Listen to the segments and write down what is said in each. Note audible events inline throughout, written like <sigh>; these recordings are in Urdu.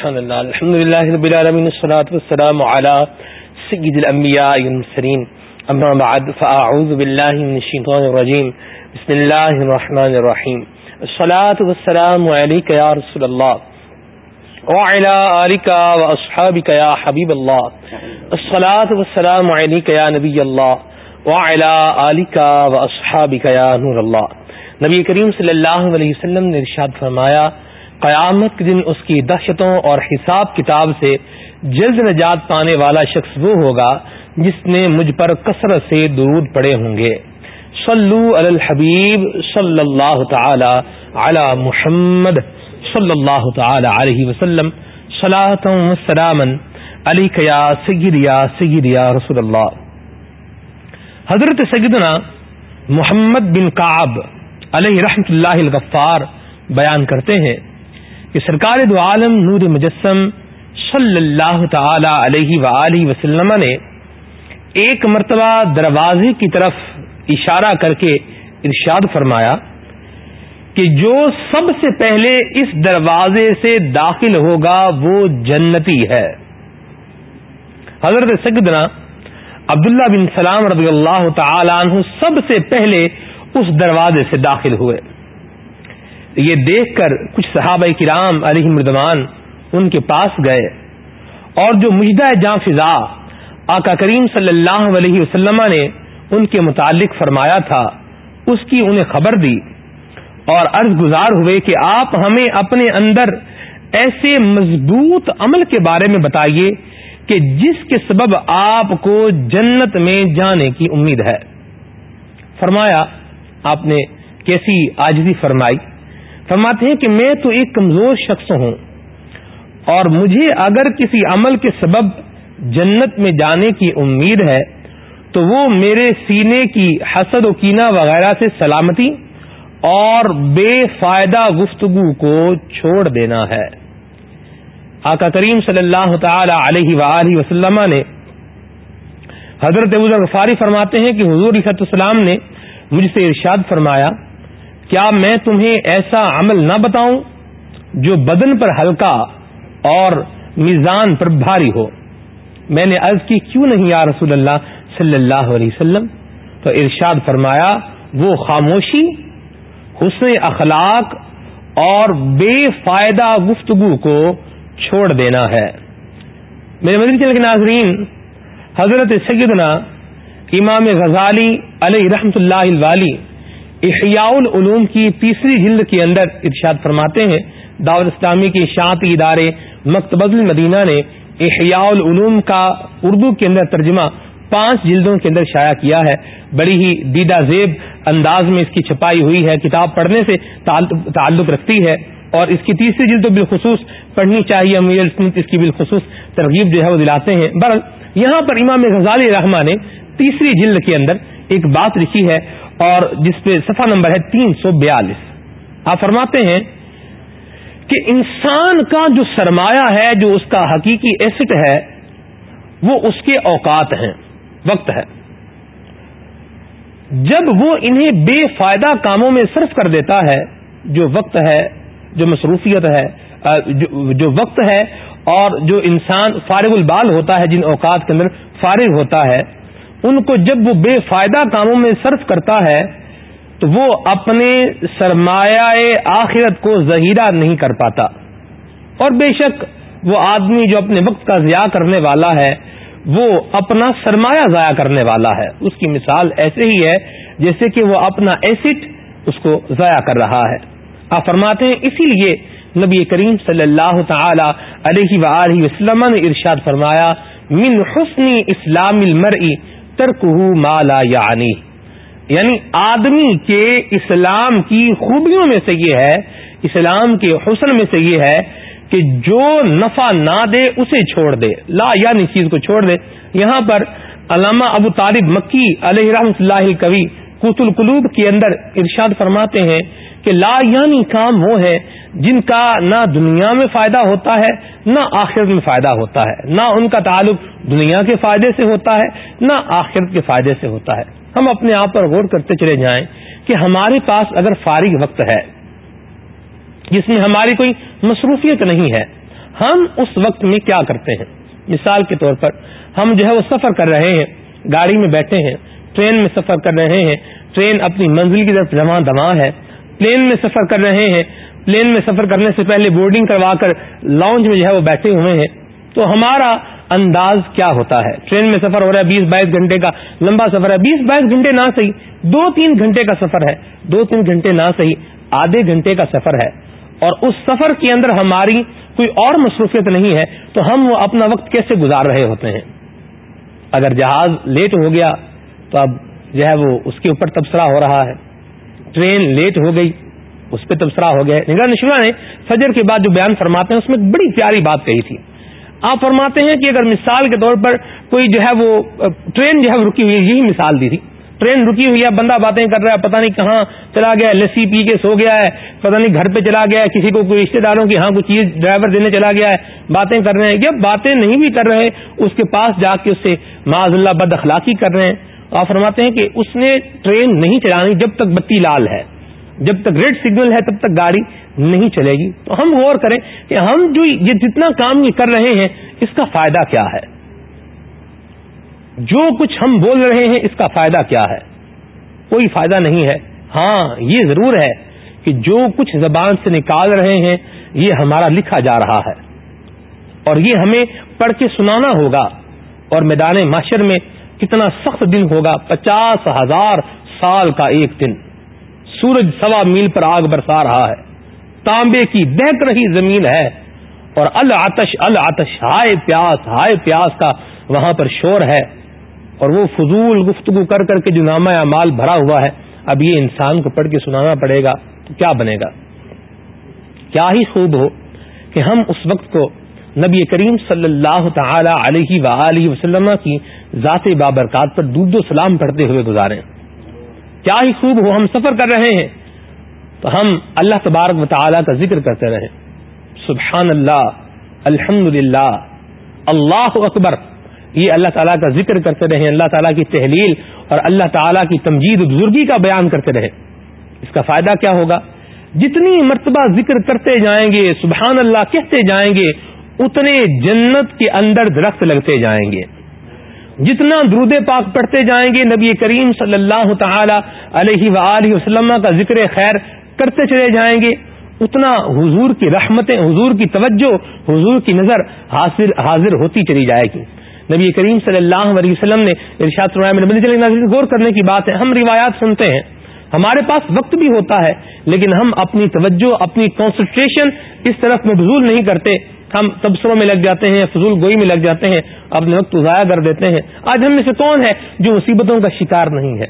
سبحان الحمد لله رب العالمين الصلاه والسلام على سيد الانبياء والمرسلين اما بعد، فاعوذ بالله من الشيطان الرجيم بسم الله الرحمن الرحيم الصلاه والسلام عليك يا رسول الله وعلى اليك واصحابك يا حبيب الله الصلاه والسلام عليك يا نبي الله وعلى اليك واصحابك يا نور الله نبی کریم صلی اللہ علیہ وسلم نے ارشاد فرمایا قیامت کے دن اس کی دہشتوں اور حساب کتاب سے جلد نجات پانے والا شخص وہ ہوگا جس نے مجھ پر کثرت سے درود پڑے ہوں گے۔ صلو علی الحبیب صلی اللہ تعالی علی محمد صلی اللہ تعالی علیہ وسلم۔ وسلام علی قیا سگریا سگریا رسول اللہ حضرت سیدنا محمد بن کعب علیہ رحمت اللہ الغفار بیان کرتے ہیں کہ سرکار دو عالم نور مجسم صلی اللہ تعالی علیہ و وسلم نے ایک مرتبہ دروازے کی طرف اشارہ کر کے ارشاد فرمایا کہ جو سب سے پہلے اس دروازے سے داخل ہوگا وہ جنتی ہے۔ حضرت سگدنا عبداللہ بن سلام رضی اللہ تعالی عنہ سب سے پہلے اس دروازے سے داخل ہوئے۔ یہ دیکھ کر کچھ صحابہ کرام علیہ مردمان ان کے پاس گئے اور جو مجدہ جاں فضا آقا کریم صلی اللہ علیہ وسلم نے ان کے متعلق فرمایا تھا، اس کی انہیں خبر دی اور عرض گزار ہوئے کہ آپ ہمیں اپنے اندر ایسے مضبوط عمل کے بارے میں بتائیے کہ جس کے سبب آپ کو جنت میں جانے کی امید ہے۔ فرمایا، آپ نے کیسی آجزی فرمائی؟ فرماتے ہیں کہ میں تو ایک کمزور شخص ہوں اور مجھے اگر کسی عمل کے سبب جنت میں جانے کی امید ہے تو وہ میرے سینے کی حسد و کینہ وغیرہ سے سلامتی اور بے فائدہ گفتگو کو چھوڑ دینا ہے۔ آقا کریم صلی اللہ تعالی علیہ وآلہ وسلم نے حضرت غفاری فرماتے ہیں کہ حضور عصط السلام نے مجھ سے ارشاد فرمایا کیا میں تمہیں ایسا عمل نہ بتاؤں جو بدن پر ہلکا اور میزان پر بھاری ہو؟ میں نے عرض کی، کیوں نہیں یا رسول اللہ صلی اللہ علیہ وسلم؟ تو ارشاد فرمایا، وہ خاموشی، حسن اخلاق اور بے فائدہ گفتگو کو چھوڑ دینا ہے۔ میرے مدن چل کے ناظرین، حضرت سیدنا امام غزالی علیہ رحمت اللہ الوالی احیاء العلوم کی تیسری جلد کے اندر ارشاد فرماتے ہیں، دعوت اسلامی کے شانتی ادارے مکتب المدینہ نے احیاء العلوم کا اردو کے اندر ترجمہ پانچ جلدوں کے اندر شائع کیا ہے۔ بڑی ہی دیدہ زیب انداز میں اس کی چھپائی ہوئی ہے۔ کتاب پڑھنے سے تعلق رکھتی ہے اور اس کی تیسری جلد تو بالخصوص پڑھنی چاہیے۔ امیر اس کی بالخصوص ترغیب جو ہے وہ دلاتے ہیں۔ بر یہاں پر امام غزالی رحمٰ نے تیسری جلد کے اندر ایک بات لکھی ہے۔ اور جس پہ صفحہ نمبر ہے تین سو بیالیس۔ آپ فرماتے ہیں کہ انسان کا جو سرمایہ ہے، جو اس کا حقیقی ایسٹ ہے، وہ اس کے اوقات ہیں، وقت ہے۔ جب وہ انہیں بے فائدہ کاموں میں صرف کر دیتا ہے، جو وقت ہے، جو مصروفیت ہے جو وقت ہے، اور جو انسان فارغ البال ہوتا ہے، جن اوقات کے اندر فارغ ہوتا ہے ان کو جب وہ بے فائدہ کاموں میں صرف کرتا ہے، تو وہ اپنے سرمایہ آخرت کو ظہیرہ نہیں کر پاتا۔ اور بے شک وہ آدمی جو اپنے وقت کا ضیاع کرنے والا ہے، وہ اپنا سرمایہ ضائع کرنے والا ہے۔ اس کی مثال ایسے ہی ہے جیسے کہ وہ اپنا ایسٹ اس کو ضائع کر رہا ہے۔ آپ فرماتے ہیں، اسی لیے نبی کریم صلی اللہ تعالی علیہ و وسلم نے ارشاد فرمایا، من حسنی اسلام المرئی ترک مالا یعنی۔ یعنی آدمی کے اسلام کی خوبیوں میں سے یہ ہے، اسلام کے حسن میں سے یہ ہے کہ جو نفع نہ دے اسے چھوڑ دے۔ لا یعنی چیز کو چھوڑ دے۔ یہاں پر علامہ ابو طالب مکی علیہ رحمۃ اللہ کبھی کوت القلوب کے اندر ارشاد فرماتے ہیں کہ لا یعنی کام وہ ہے جن کا نہ دنیا میں فائدہ ہوتا ہے، نہ آخرت میں فائدہ ہوتا ہے۔ نہ ان کا تعلق دنیا کے فائدے سے ہوتا ہے، نہ آخرت کے فائدے سے ہوتا ہے۔ ہم اپنے آپ پر غور کرتے چلے جائیں کہ ہمارے پاس اگر فارغ وقت ہے، جس میں ہماری کوئی مصروفیت نہیں ہے، ہم اس وقت میں کیا کرتے ہیں؟ مثال کے طور پر، ہم جو ہے وہ سفر کر رہے ہیں، گاڑی میں بیٹھے ہیں، ٹرین میں سفر کر رہے ہیں، ٹرین اپنی منزل کی طرف جمع دما ہے پلین میں سفر کر رہے ہیں۔ پلین میں سفر کرنے سے پہلے بورڈنگ کروا کر لانچ میں جو ہے وہ بیٹھے ہوئے ہیں۔ تو ہمارا انداز کیا ہوتا ہے؟ ٹرین میں سفر ہو رہا ہے بیس بائیس گھنٹے کا لمبا سفر ہے۔ بیس بائیس گھنٹے نہ صحیح، دو تین گھنٹے کا سفر ہے۔ دو تین گھنٹے نہ صحیح، آدھے گھنٹے کا سفر ہے۔ اور اس سفر کے اندر ہماری کوئی اور مصروفیت نہیں ہے، تو ہم وہ اپنا وقت کیسے گزار رہے ہوتے ہیں؟ اگر جہاز لیٹ ہو گیا تو اب جو ہے وہ اس کے اوپر تبصرہ ہو رہا ہے۔ ٹرین لیٹ ہو گئی، اس پہ تبصرہ ہو گیا نگر نشورہ نے فجر کے بعد جو بیان فرماتے ہیں، اس میں بڑی پیاری بات کہی تھی۔ آپ فرماتے ہیں کہ اگر مثال کے طور پر کوئی جو ہے وہ، ٹرین جو ہے رکی ہوئی یہی مثال دی تھی۔ ٹرین رکی ہوئی ہے، بندہ باتیں کر رہا ہے، پتہ نہیں کہاں چلا گیا لسی پی کے سو گیا ہے، پتہ نہیں گھر پہ چلا گیا ہے، کسی کو کوئی رشتے داروں کی ہاں کوئی چیز ڈرائیور دینے چلا گیا ہے، باتیں کر رہے ہیں۔ یا باتیں نہیں بھی کر رہے، اس کے پاس جا کے اس سے معذ اللہ بد اخلاقی کر رہے ہیں۔ آپ فرماتے ہیں کہ اس نے ٹرین نہیں چلانی جب تک بتی لال ہے۔ جب تک ریڈ سگنل ہے تب تک گاڑی نہیں چلے گی۔ تو ہم غور کریں کہ ہم جو یہ جتنا کام یہ کر رہے ہیں، اس کا فائدہ کیا ہے؟ جو کچھ ہم بول رہے ہیں، اس کا فائدہ کیا ہے؟ کوئی فائدہ نہیں ہے۔ ہاں یہ ضرور ہے کہ جو کچھ زبان سے نکال رہے ہیں، یہ ہمارا لکھا جا رہا ہے۔ اور یہ ہمیں پڑھ کے سنانا ہوگا۔ اور میدان معاشر میں کتنا سخت دن ہوگا، پچاس ہزار سال کا ایک دن۔ سورج سوا میل پر آگ برسا رہا ہے۔ تانبے کی دہک رہی زمین ہے۔ اور العتش العتش ہائے پیاس ہائے پیاس کا وہاں پر شور ہے۔ اور وہ فضول گفتگو کر کر کے جو نامہ مال بھرا ہوا ہے، اب یہ انسان کو پڑھ کے سنانا پڑے گا تو کیا بنے گا؟ کیا ہی خوب ہو کہ ہم اس وقت کو نبی کریم صلی اللہ تعالی علیہ و وسلم کی ذات بابرکات پر دودھ و سلام پڑھتے ہوئے گزارے۔ کیا ہی خوب ہو، ہم سفر کر رہے ہیں۔ تو ہم اللہ تبارک و تعالی کا ذکر کرتے رہے۔ سبحان اللہ الحمد للہ اللہ اکبر۔ یہ اللہ تعالیٰ کا ذکر کرتے رہے۔ اللہ تعالیٰ کی تحلیل اور اللہ تعالیٰ کی تمجید بزرگی کا بیان کرتے رہے۔ اس کا فائدہ کیا ہوگا؟ جتنی مرتبہ ذکر کرتے جائیں گے سبحان اللہ کہتے جائیں گے، اتنے جنت کے اندر درخت لگتے جائیں گے۔ جتنا درود پاک پڑھتے جائیں گے نبی کریم صلی اللہ تعالی علیہ و وسلم کا ذکر خیر کرتے چلے جائیں گے، اتنا حضور کی رحمتیں، حضور کی توجہ، حضور کی نظر حاضر حاضر ہوتی چلی جائے گی۔ نبی کریم صلی اللہ علیہ وسلم نے ارشاد غور کرنے کی بات ہے۔ ہم روایات سنتے ہیں، ہمارے پاس وقت بھی ہوتا ہے، لیکن ہم اپنی توجہ، اپنی کانسنٹریشن اس طرف مبزول نہیں کرتے۔ ہم تبصروں میں لگ جاتے ہیں، فضول گوئی میں لگ جاتے ہیں اپنے وقت ضائع کر دیتے ہیں۔ آج ہم میں سے کون ہے جو مصیبتوں کا شکار نہیں ہے؟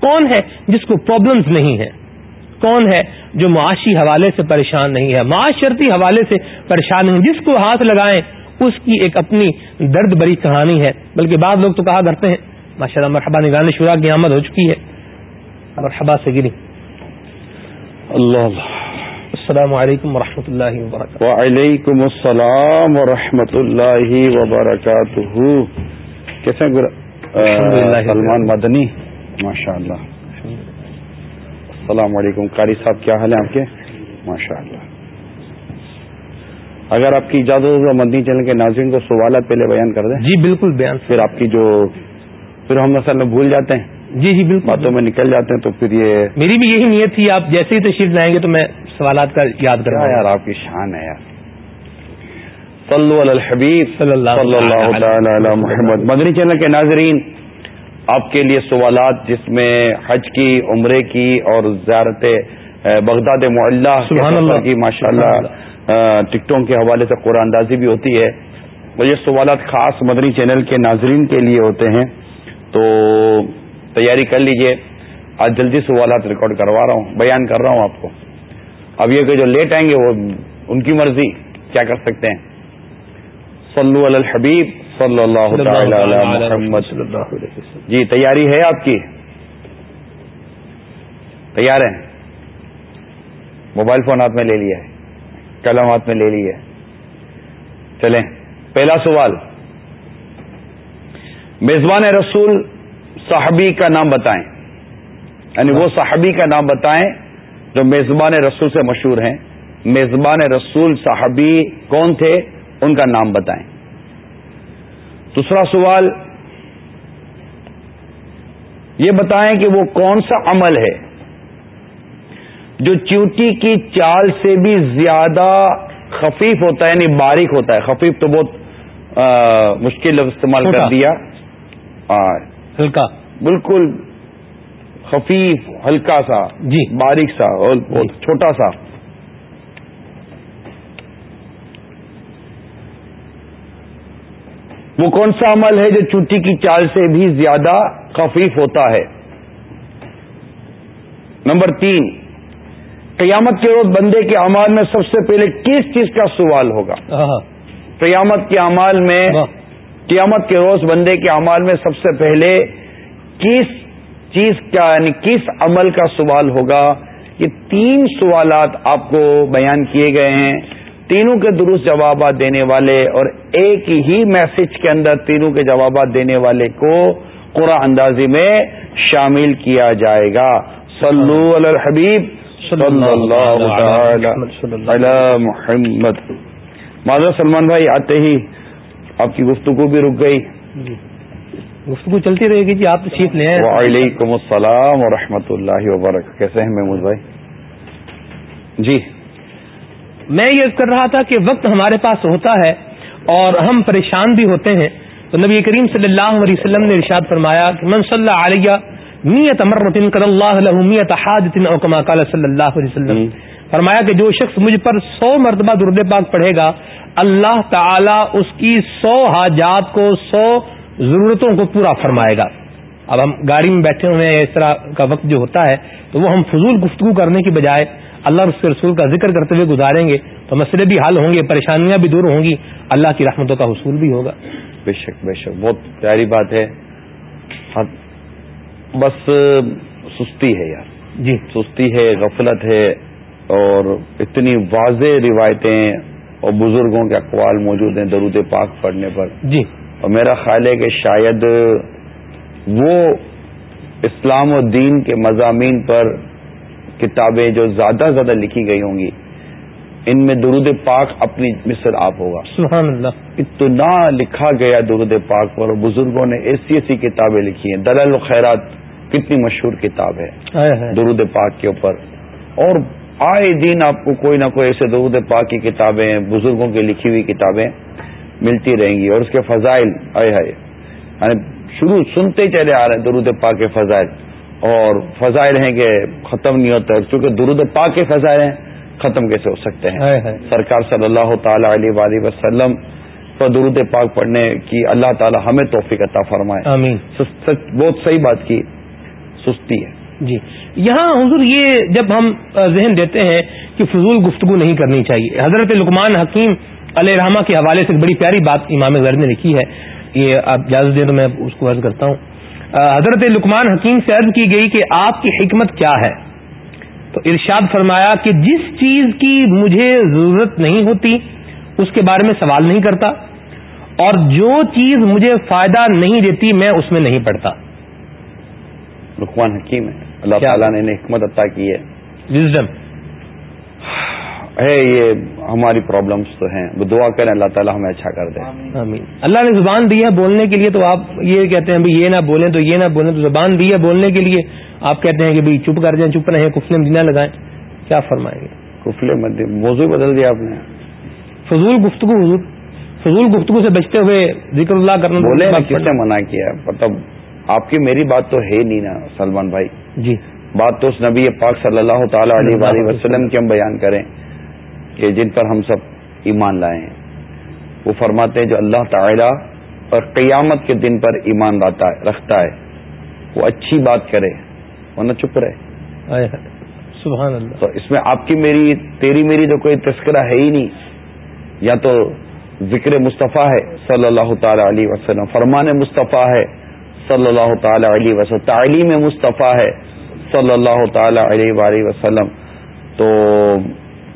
کون ہے جس کو پرابلمز نہیں ہے؟ کون ہے جو معاشی حوالے سے پریشان نہیں ہے؟ معاشرتی حوالے سے پریشان نہیں، جس کو ہاتھ لگائیں، اس کی ایک اپنی درد بری کہانی ہے۔ بلکہ بعض لوگ تو کہا کرتے ہیں ماشاء اللہ مرحبا، نگران شورا کی آمد ہو چکی ہے۔ مرحبا سے گری۔ اللہ اللہ۔ السلام علیکم و اللہ وبرکاتہ۔ وعلیکم السلام و اللہ وبرکاتہ۔ کیسے سلمان مدنی؟ ماشاء اللہ السلام علیکم۔ قاری صاحب کیا حال ہے آپ کے؟ ماشاء اللہ اگر آپ کی اجازت ہو مدنی چینل کے ناظرین کو سوالات پہلے بیان کر دیں۔ جی بالکل بیان۔ پھر آپ کی جو پھر ہم اصل میں بھول جاتے ہیں۔ جی جی بالکل۔ باتوں میں نکل جاتے ہیں تو پھر یہ میری بھی یہی نیت تھی آپ جیسے ہی تشریف لائیں گے تو میں سوالات کا یاد کروں یار آپ کی شان ہے یار۔ صلو علی الحبیب صلی اللہ علی محمد۔ مدنی چینل کے ناظرین آپ کے لیے سوالات جس میں حج کی عمرے کی اور زیارت بغداد معلّہ کی ماشاء اللہ۔ ٹکٹوں کے حوالے سے قرآن اندازی بھی ہوتی ہے۔ اور یہ سوالات خاص مدنی چینل کے ناظرین کے لیے ہوتے ہیں۔ تو تیاری کر لیجیے۔ آج جلدی سوالات ریکارڈ کروا رہا ہوں بیان کر رہا ہوں آپ کو۔ اب یہ کہ جو لیٹ آئیں گے وہ ان کی مرضی کیا کر سکتے ہیں؟ صلو علی الحبیب صلی اللہ علیہ محمد. جی تیاری ہے آپ کی؟ تیار ہیں؟ موبائل فون ہاتھ میں لے لیا ہے قلم ہاتھ میں لے لی ہے۔ چلیں پہلا سوال۔ میزبان رسول صحابی کا نام بتائیں۔ یعنی وہ صحابی کا نام بتائیں جو میزبان رسول سے مشہور ہیں میزبان رسول صاحبی کون تھے ان کا نام بتائیں۔ دوسرا سوال یہ بتائیں کہ وہ کون سا عمل ہے جو چیوٹی کی چال سے بھی زیادہ خفیف ہوتا ہے یعنی باریک ہوتا ہے۔ خفیف تو بہت مشکل استعمال کر دیا۔ ہلکا۔ بالکل خفیف ہلکا سا جی۔ باریک سا اور چھوٹا سا۔ وہ کون سا عمل ہے جو چوٹی کی چال سے بھی زیادہ خفیف ہوتا ہے؟ نمبر تین قیامت کے روز بندے کے امال میں سب سے پہلے کس چیز کا سوال ہوگا؟ قیامت کے امال میں قیامت کے روز بندے کے امال میں سب سے پہلے کس چیز کا یعنی کس عمل کا سوال ہوگا، یہ تین سوالات آپ کو بیان کیے گئے ہیں۔ تینوں کے درست جوابات دینے والے اور ایک ہی میسج کے اندر تینوں کے جوابات دینے والے کو قرآن اندازی میں شامل کیا جائے گا۔ صلو علی الحبیب۔ صلی اللہ محمد۔ معذر سلمان بھائی، آتے ہی آپ کی گفتگو بھی رک گئی۔ جی۔ گفتگو چلتی رہے گی جی آپ تشریف لیں وعلیکم السلام ورحمۃ اللہ وبرکاتہ۔ کیسے ہیں محمود بھائی؟ جی۔ میں یہ کر رہا تھا کہ وقت ہمارے پاس ہوتا ہے اور ہم پریشان بھی ہوتے ہیں۔ تو نبی کریم صلی اللہ علیہ وسلم نے ارشاد فرمایا کہ من صلی اللہ علیہ نیت امرتن کر اللہ میت حاجتن اوکما کال صلی اللہ علیہ وسلم۔ فرمایا کہ جو شخص مجھ پر سو مرتبہ درد پاک پڑھے گا اللہ تعالی اس کی سو حاجات کو سو ضرورتوں کو پورا فرمائے گا۔ اب ہم گاڑی میں بیٹھے ہوئے ہیں اس طرح کا وقت جو ہوتا ہے تو وہ ہم فضول گفتگو کرنے کی بجائے اللہ اس کے رسول کا ذکر کرتے ہوئے گزاریں گے۔ تو مسئلے بھی حل ہوں گے پریشانیاں بھی دور ہوں گی۔ اللہ کی رحمتوں کا حصول بھی ہوگا۔ بے شک بے شک بہت پیاری بات ہے۔ بس سستی ہے یار۔ جی۔ سستی ہے غفلت ہے اور اتنی واضح روایتیں اور بزرگوں کے اقوال موجود ہیں درود پاک پڑھنے پر۔ جی۔ اور میرا خیال ہے کہ شاید وہ اسلام و دین کے مضامین پر کتابیں جو زیادہ زیادہ لکھی گئی ہوں گی ان میں درود پاک اپنی مصر آپ ہوگا۔ سبحان اللہ۔ اتنا لکھا گیا درود پاک پر بزرگوں نے ایسی ایسی کتابیں لکھی ہیں۔ دلال خیرات کتنی مشہور کتاب ہے۔ درود پاک کے اوپر۔ اور آئے دن آپ کو کوئی نہ کوئی ایسے درود پاک کی کتابیں بزرگوں کی لکھی ہوئی کتابیں ملتی رہیں گی اور اس کے فضائل آئے ہے یعنی شروع سنتے چلے آ رہے ہیں درود پاک کے فضائل۔ اور فضائل ہیں کہ ختم نہیں ہوتا چونکہ درود پاک کے فضائل ہیں ختم کیسے ہو سکتے ہیں؟ سرکار صلی اللہ تعالی علیہ وسلم پر درود پاک پڑھنے کی اللہ تعالی ہمیں توفیق عطا فرمائے۔ آمین۔ بہت صحیح بات کی۔ سستی ہے۔ جی۔ یہاں حضور یہ جب ہم ذہن دیتے ہیں کہ فضول گفتگو نہیں کرنی چاہیے حضرت لکمان حکیم علیہ رحمہ کے حوالے سے بڑی پیاری بات امام غیر نے لکھی ہے یہ آپ اجازت دیں تو میں اس کو عرض کرتا ہوں۔ حضرت لکمان حکیم سے عرض کی گئی کہ آپ کی حکمت کیا ہے؟ تو ارشاد فرمایا کہ جس چیز کی مجھے ضرورت نہیں ہوتی اس کے بارے میں سوال نہیں کرتا اور جو چیز مجھے فائدہ نہیں دیتی میں اس میں نہیں پڑتا لکمان حکیم ہے۔ اللہ تعالیٰ نے حکمت عطا کی ہے۔ وزڈم ہے یہ ہماری پرابلمس تو ہیں۔ وہ دعا کریں اللہ تعالیٰ ہمیں اچھا کر دے۔ آمین۔ اللہ نے زبان دی ہے بولنے کے لیے تو آپ یہ کہتے ہیں یہ نہ بولیں تو یہ نہ بولیں تو زبان دی ہے بولنے کے لیے۔ آپ کہتے ہیں کہ چپ کر جائیں چپ رہیں کفلے مدینہ لگائیں۔ کیا فرمائیں گے؟ کفلے مدینہ موضوع بدل دیا آپ نے۔ فضول گفتگو حضور۔ فضول گفتگو سے بچتے ہوئے ذکر اللہ کرنا بولے کس نے منع کیا مطلب آپ کی میری بات تو ہے نہیں نا سلمان بھائی۔ جی۔ بات تو اس نبی پاک صلی اللہ تعالی علیہ وسلم کی ہم بیان کریں۔ کہ جن پر ہم سب ایمان لائے ہیں۔ وہ فرماتے ہیں جو اللہ تعالی اور قیامت کے دن پر ایمان رکھتا ہے۔ وہ اچھی بات کرے ورنہ چپ رہے۔ سبحان اللہ۔ تو اس میں آپ کی میری تیری میری تو کوئی تذکرہ ہے ہی نہیں۔ یا تو ذکر مصطفیٰ ہے صلی اللہ تعالی علیہ وسلم فرمان مصطفیٰ ہے صلی اللہ تعالی علیہ وسلم تعلیم مصطفیٰ ہے صلی اللہ تعالی علیہ وسلم۔ تو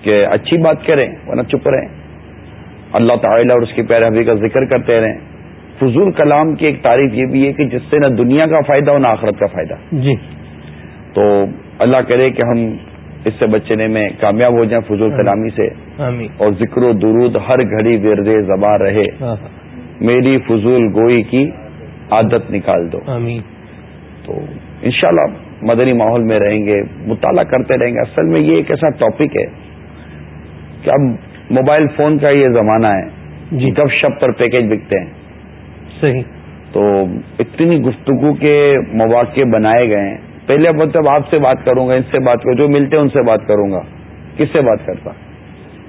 کہ اچھی بات کریں ورنہ چپ رہیں اللہ تعالیٰ اور اس کی حبی کا ذکر کرتے رہیں فضول کلام کی ایک تعریف یہ بھی ہے کہ جس سے نہ دنیا کا فائدہ ہو نہ آخرت کا فائدہ۔ جی۔ تو اللہ کرے کہ ہم اس سے بچنے میں کامیاب ہو جائیں فضول کلامی سے۔ اور ذکر و درود ہر گھڑی ورد زباں رہے۔ میری فضول گوئی کی عادت نکال دو۔ تو انشاءاللہ مدنی ماحول میں رہیں گے مطالعہ کرتے رہیں گے۔ اصل میں یہ ایک ایسا ٹاپک ہے کہ اب موبائل فون کا یہ زمانہ ہے جی۔ گپ شپ پر پیکج بکتے ہیں۔ صحیح۔ تو اتنی گفتگو کے مواقع بنائے گئے ہیں۔ پہلے مطلب آپ سے بات کروں گا ان سے بات کروں جو ملتے ہیں ان سے بات کروں گا۔ کس سے بات کرتا؟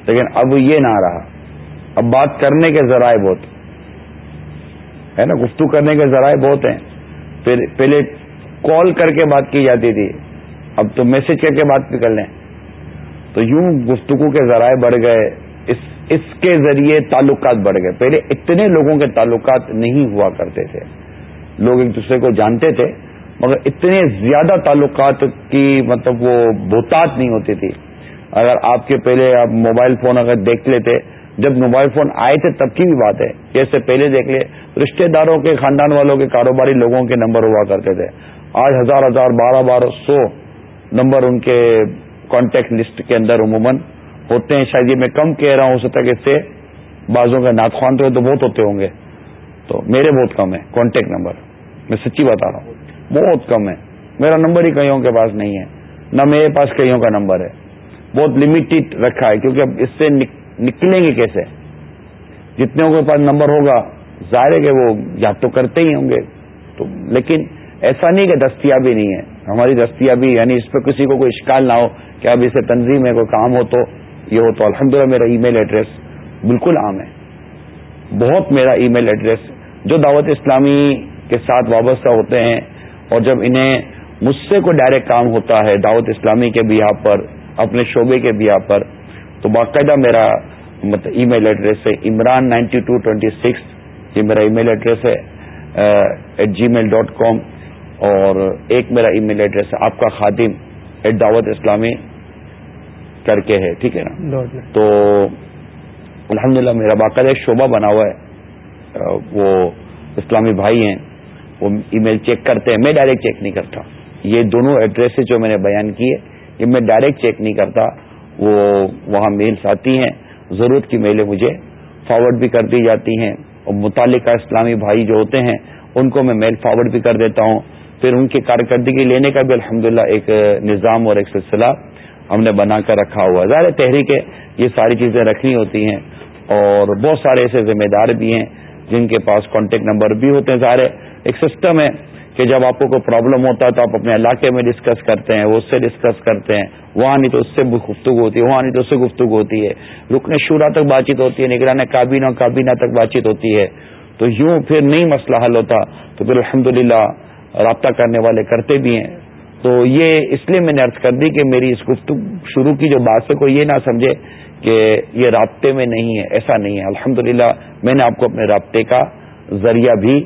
لیکن اب یہ نہ رہا۔ اب بات کرنے کے ذرائع بہت ہے نا؟ گفتگو کرنے کے ذرائع بہت ہیں۔ پھر پہلے کال کر کے بات کی جاتی تھی۔ اب تو میسج کر کے بات بھی کر لیں۔ تو یوں گفتگو کے ذرائع بڑھ گئے، اس اس کے ذریعے تعلقات بڑھ گئے۔ پہلے اتنے لوگوں کے تعلقات نہیں ہوا کرتے تھے۔ لوگ ایک دوسرے کو جانتے تھے، مگر اتنے زیادہ تعلقات کی مطلب وہ بہتات نہیں ہوتی تھی۔ اگر آپ کے پہلے آپ موبائل فون اگر دیکھ لیتے، جب موبائل فون آئے تھے تب کی بھی بات ہے۔ جیسے پہلے دیکھ لے، رشتہ داروں کے، خاندان والوں کے، کاروباری لوگوں کے نمبر ہوا کرتے تھے۔ آج ہزار ہزار، بارہ بارہ، سو نمبر ان کے کانٹیکٹ لسٹ کے اندر عموماً ہوتے ہیں۔ شاید یہ میں کم کہہ رہا ہوں اس تک اس سے بازوں کا نات خوان تو بہت ہوتے ہوں گے۔ تو میرے بہت کم ہے کانٹیکٹ نمبر میں سچی بتا رہا ہوں، بہت کم ہے میرا نمبر ہی کئیوں کے پاس نہیں ہے، نہ میرے پاس کئیوں کا نمبر ہے۔ بہت لمیٹڈ رکھا ہے، کیونکہ اب اس سے نکلیں گے کیسے؟ جتنے کے پاس نمبر ہوگا، ظاہر ہے کہ وہ یاد تو کرتے ہی ہوں گے۔ تو لیکن ایسا نہیں کہ دستیابی نہیں ہے۔ ہماری دستیابی یعنی اس پہ کسی کو کوئی اشکال نہ ہو کہ اب اسے تنظیم ہے، کوئی کام ہو تو یہ ہو تو الحمد میرا ای میل ایڈریس بالکل عام ہے۔ بہت میرا ای میل ایڈریس جو دعوت اسلامی کے ساتھ وابستہ ہوتے ہیں اور جب انہیں مجھ سے کوئی ڈائریکٹ کام ہوتا ہے دعوت اسلامی کے بھی پر، اپنے شعبے کے بھی پر، تو باقاعدہ میرا مطلب ای میل ایڈریس ہے Imran ninety two twenty six, یہ میرا ای میل ایڈریس ہے at Gmail dot com اور ایک میرا ای میل ایڈریس ہے آپ کا خادم ایٹ دعوت اسلامی کر کے ہے ٹھیک ہے نا؟ تو الحمدللہ میرا باقاعدہ ایک شعبہ بنا ہوا ہے۔ وہ اسلامی بھائی ہیں وہ ای میل چیک کرتے ہیں میں ڈائریکٹ چیک نہیں کرتا۔ یہ دونوں ایڈریس جو میں نے بیان کیے یہ میں ڈائریکٹ چیک نہیں کرتا۔ وہ وہاں میلس آتی ہیں ضرورت کی میلیں مجھے فارورڈ بھی کر دی جاتی ہیں۔ اور متعلقہ اسلامی بھائی جو ہوتے ہیں ان کو میں میل فارورڈ بھی کر دیتا ہوں۔ پھر ان کی کارکردگی لینے کا بھی الحمدللہ ایک نظام اور ایک سلسلہ ہم نے بنا کر رکھا ہوا ہے۔ ظاہر تحریک ہے یہ ساری چیزیں رکھنی ہوتی ہیں اور بہت سارے ایسے ذمہ دار بھی ہیں جن کے پاس کانٹیکٹ نمبر بھی ہوتے ہیں۔ ظاہر ایک سسٹم ہے کہ جب آپ کو کوئی پرابلم ہوتا ہے تو آپ اپنے علاقے میں ڈسکس کرتے ہیں، وہ اس سے ڈسکس کرتے ہیں۔ وہاں نہیں تو اس سے گفتگو ہوتی ہے، وہاں نہیں تو اس سے گفتگو ہوتی ہے۔ رکن شورا تک بات چیت ہوتی ہے، نگران کابینہ کابینہ تک بات چیت ہوتی ہے۔ تو یوں پھر نہیں مسئلہ حل ہوتا۔ تو پھر الحمد رابطہ کرنے والے کرتے بھی ہیں۔ تو یہ اس لیے میں نے ارض کر دی کہ میری اس گفتگو شروع کی جو بات سے کوئی یہ نہ سمجھے کہ یہ رابطے میں نہیں ہے ایسا نہیں ہے۔ الحمد میں نے آپ کو اپنے رابطے کا ذریعہ بھی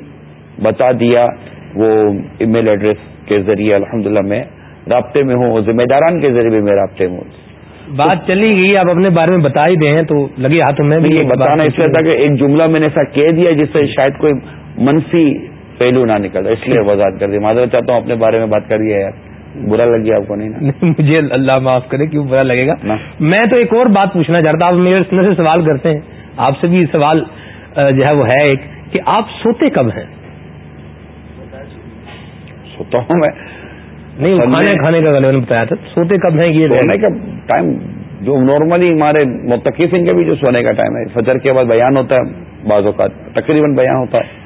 بتا دیا وہ ای میل ایڈریس کے ذریعے الحمد میں رابطے میں ہوں ذمہ داران کے ذریعے بھی میں رابطے میں ہوں۔ بات چلی گئی آپ اپنے بارے میں بتا ہی دیں تو لگے ہاتھوں میں بھی یہ بتانا اس لیے تھا کہ ایک جملہ میں نے ایسا کہہ دیا جس سے شاید کوئی منفی پہلو نہ نکل اس لیے <laughs> وضاحت کر دی۔ معذرت چاہتا ہوں اپنے بارے میں بات کر دیا یار۔ برا لگ گیا آپ کو نہیں مجھے اللہ معاف کرے کیوں برا لگے گا؟ میں تو ایک اور بات پوچھنا چاہتا ہوں آپ میرے سے سوال کرتے ہیں۔ آپ سے بھی سوال جو ہے وہ ہے ایک کہ آپ سوتے کب ہیں؟ سوتا ہوں میں۔ نہیں کھانے کھانے کا نے بتایا تھا۔ سوتے کب ہیں یہ سونے کا ٹائم جو نارملی ہمارے متقفین کے بھی جو سونے کا ٹائم ہے۔ فجر کے بعد بیان ہوتا ہے بعضوں کا تقریباً بیان ہوتا ہے۔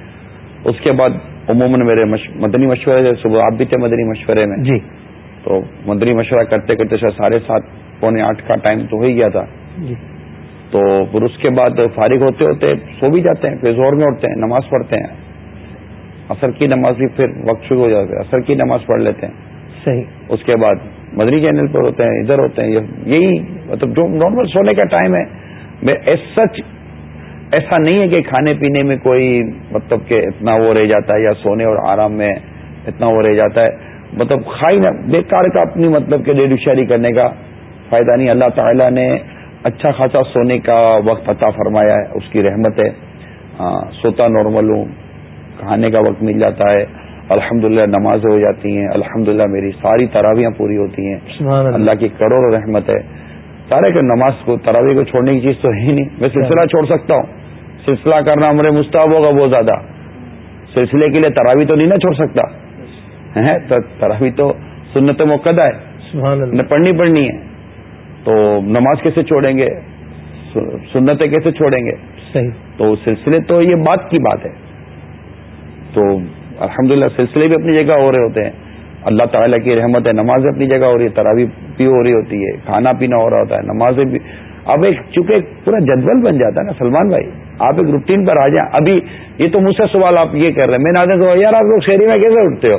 اس کے بعد عموماً میرے مدنی مشورے صبح آپ بھی تھے مدنی مشورے میں. جی. تو مدنی مشورہ کرتے کرتے سر ساڑھے سات پونے آٹھ کا ٹائم تو ہو ہی گیا تھا. جی. تو پھر اس کے بعد فارغ ہوتے ہوتے سو بھی جاتے ہیں پھر زور میں اٹھتے ہیں نماز پڑھتے ہیں. اثر کی نماز بھی پھر وقت شروع ہو جاتا ہے اثر کی نماز پڑھ لیتے ہیں. صحیح. اس کے بعد مدری چینل پر ہوتے ہیں ادھر ہوتے ہیں یہی مطلب جو نارمل سونے کا ٹائم ہے میں سچ ایسا نہیں ہے کہ کھانے پینے میں کوئی مطلب کہ اتنا وہ رہ جاتا ہے یا سونے اور آرام میں اتنا وہ رہ جاتا ہے۔ مطلب کھائی نہ بیکار کا اپنی مطلب کہ ڈیڈ شہری کرنے کا فائدہ نہیں۔ اللہ تعالیٰ نے اچھا خاصا سونے کا وقت عطا فرمایا ہے اس کی رحمت ہے۔ سوتا نارمل ہوں کھانے کا وقت مل جاتا ہے۔ الحمد للہ نمازیں ہو جاتی ہیں۔ الحمد میری ساری تراویاں پوری ہوتی ہیں۔ اللہ۔ کی کروڑ رحمت ہے۔ سارے کہ نماز کو تراوی کو چھوڑنے کی چیز تو ہے نہیں۔ میں سلسلہ چھوڑ سکتا ہوں۔ سلسلہ کرنا ہمارے مستعب ہوگا بہت زیادہ۔ سلسلے کے لیے تراوی تو نہیں نہ چھوڑ سکتا۔ تراوی تو سنت موقع ہے۔ پڑھنی پڑھنی ہے۔ تو نماز کیسے چھوڑیں گے؟ سنتیں کیسے چھوڑیں گے؟ صحیح۔ تو سلسلے تو یہ بات کی بات ہے۔ تو الحمدللہ سلسلے بھی اپنی جگہ ہو رہے ہوتے ہیں۔ اللہ تعالیٰ کی رحمت ہے نمازیں اپنی جگہ ہو رہی ہے تراوی بھی ہو رہی ہوتی ہے کھانا پینا ہو رہا ہوتا ہے نمازیں بھی۔ اب ایک چونکہ پورا جدول بن جاتا ہے نا سلمان بھائی۔ آپ ایک روٹین پر آ جائیں۔ ابھی یہ تو مجھ سے سوال آپ یہ کر رہے ہیں۔ میں نہ تو یار آپ لوگ شہری میں کیسے اٹھتے ہو؟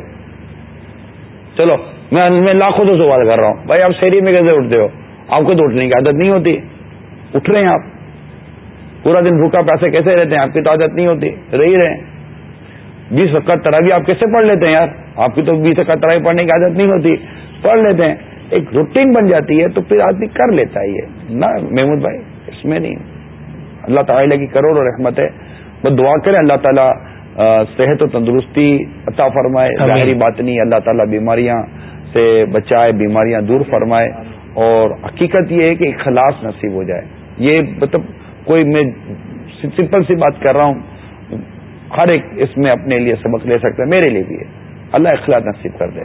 چلو، میں لاکھوں تو سوال کر رہا ہوں۔ بھائی، آپ شہری میں کیسے اٹھتے ہو؟ آپ کو تو اٹھنے کی عادت نہیں ہوتی۔ اٹھ رہے ہیں آپ۔ پورا دن بھوکا پیسے کیسے رہتے ہیں؟ آپ کی تو عادت نہیں ہوتی۔ رہی رہے بیس وقت تراوی آپ کیسے پڑھ لیتے ہیں یار؟ آپ کی تو بیس وقت تراوی پڑھنے کی عادت نہیں ہوتی۔ پڑھ لیتے ہیں۔ ایک روٹین بن جاتی ہے تو پھر آدمی کر لیتا ہے۔ یہ نہ، محمود بھائی، اس میں نہیں۔ اللہ تعالیٰ کی کروڑ اور رحمت ہے وہ دعا کریں اللہ تعالیٰ صحت و تندرستی عطا فرمائے ظاہری بات نہیں اللہ تعالیٰ بیماریاں سے بچائے بیماریاں دور فرمائے۔ اور حقیقت یہ ہے کہ اخلاص نصیب ہو جائے۔ یہ مطلب کوئی میں سمپل سی بات کر رہا ہوں ہر ایک اس میں اپنے لیے سبق لے سکتا ہے میرے لیے بھی ہے۔ اللہ اخلاص نصیب کر دے۔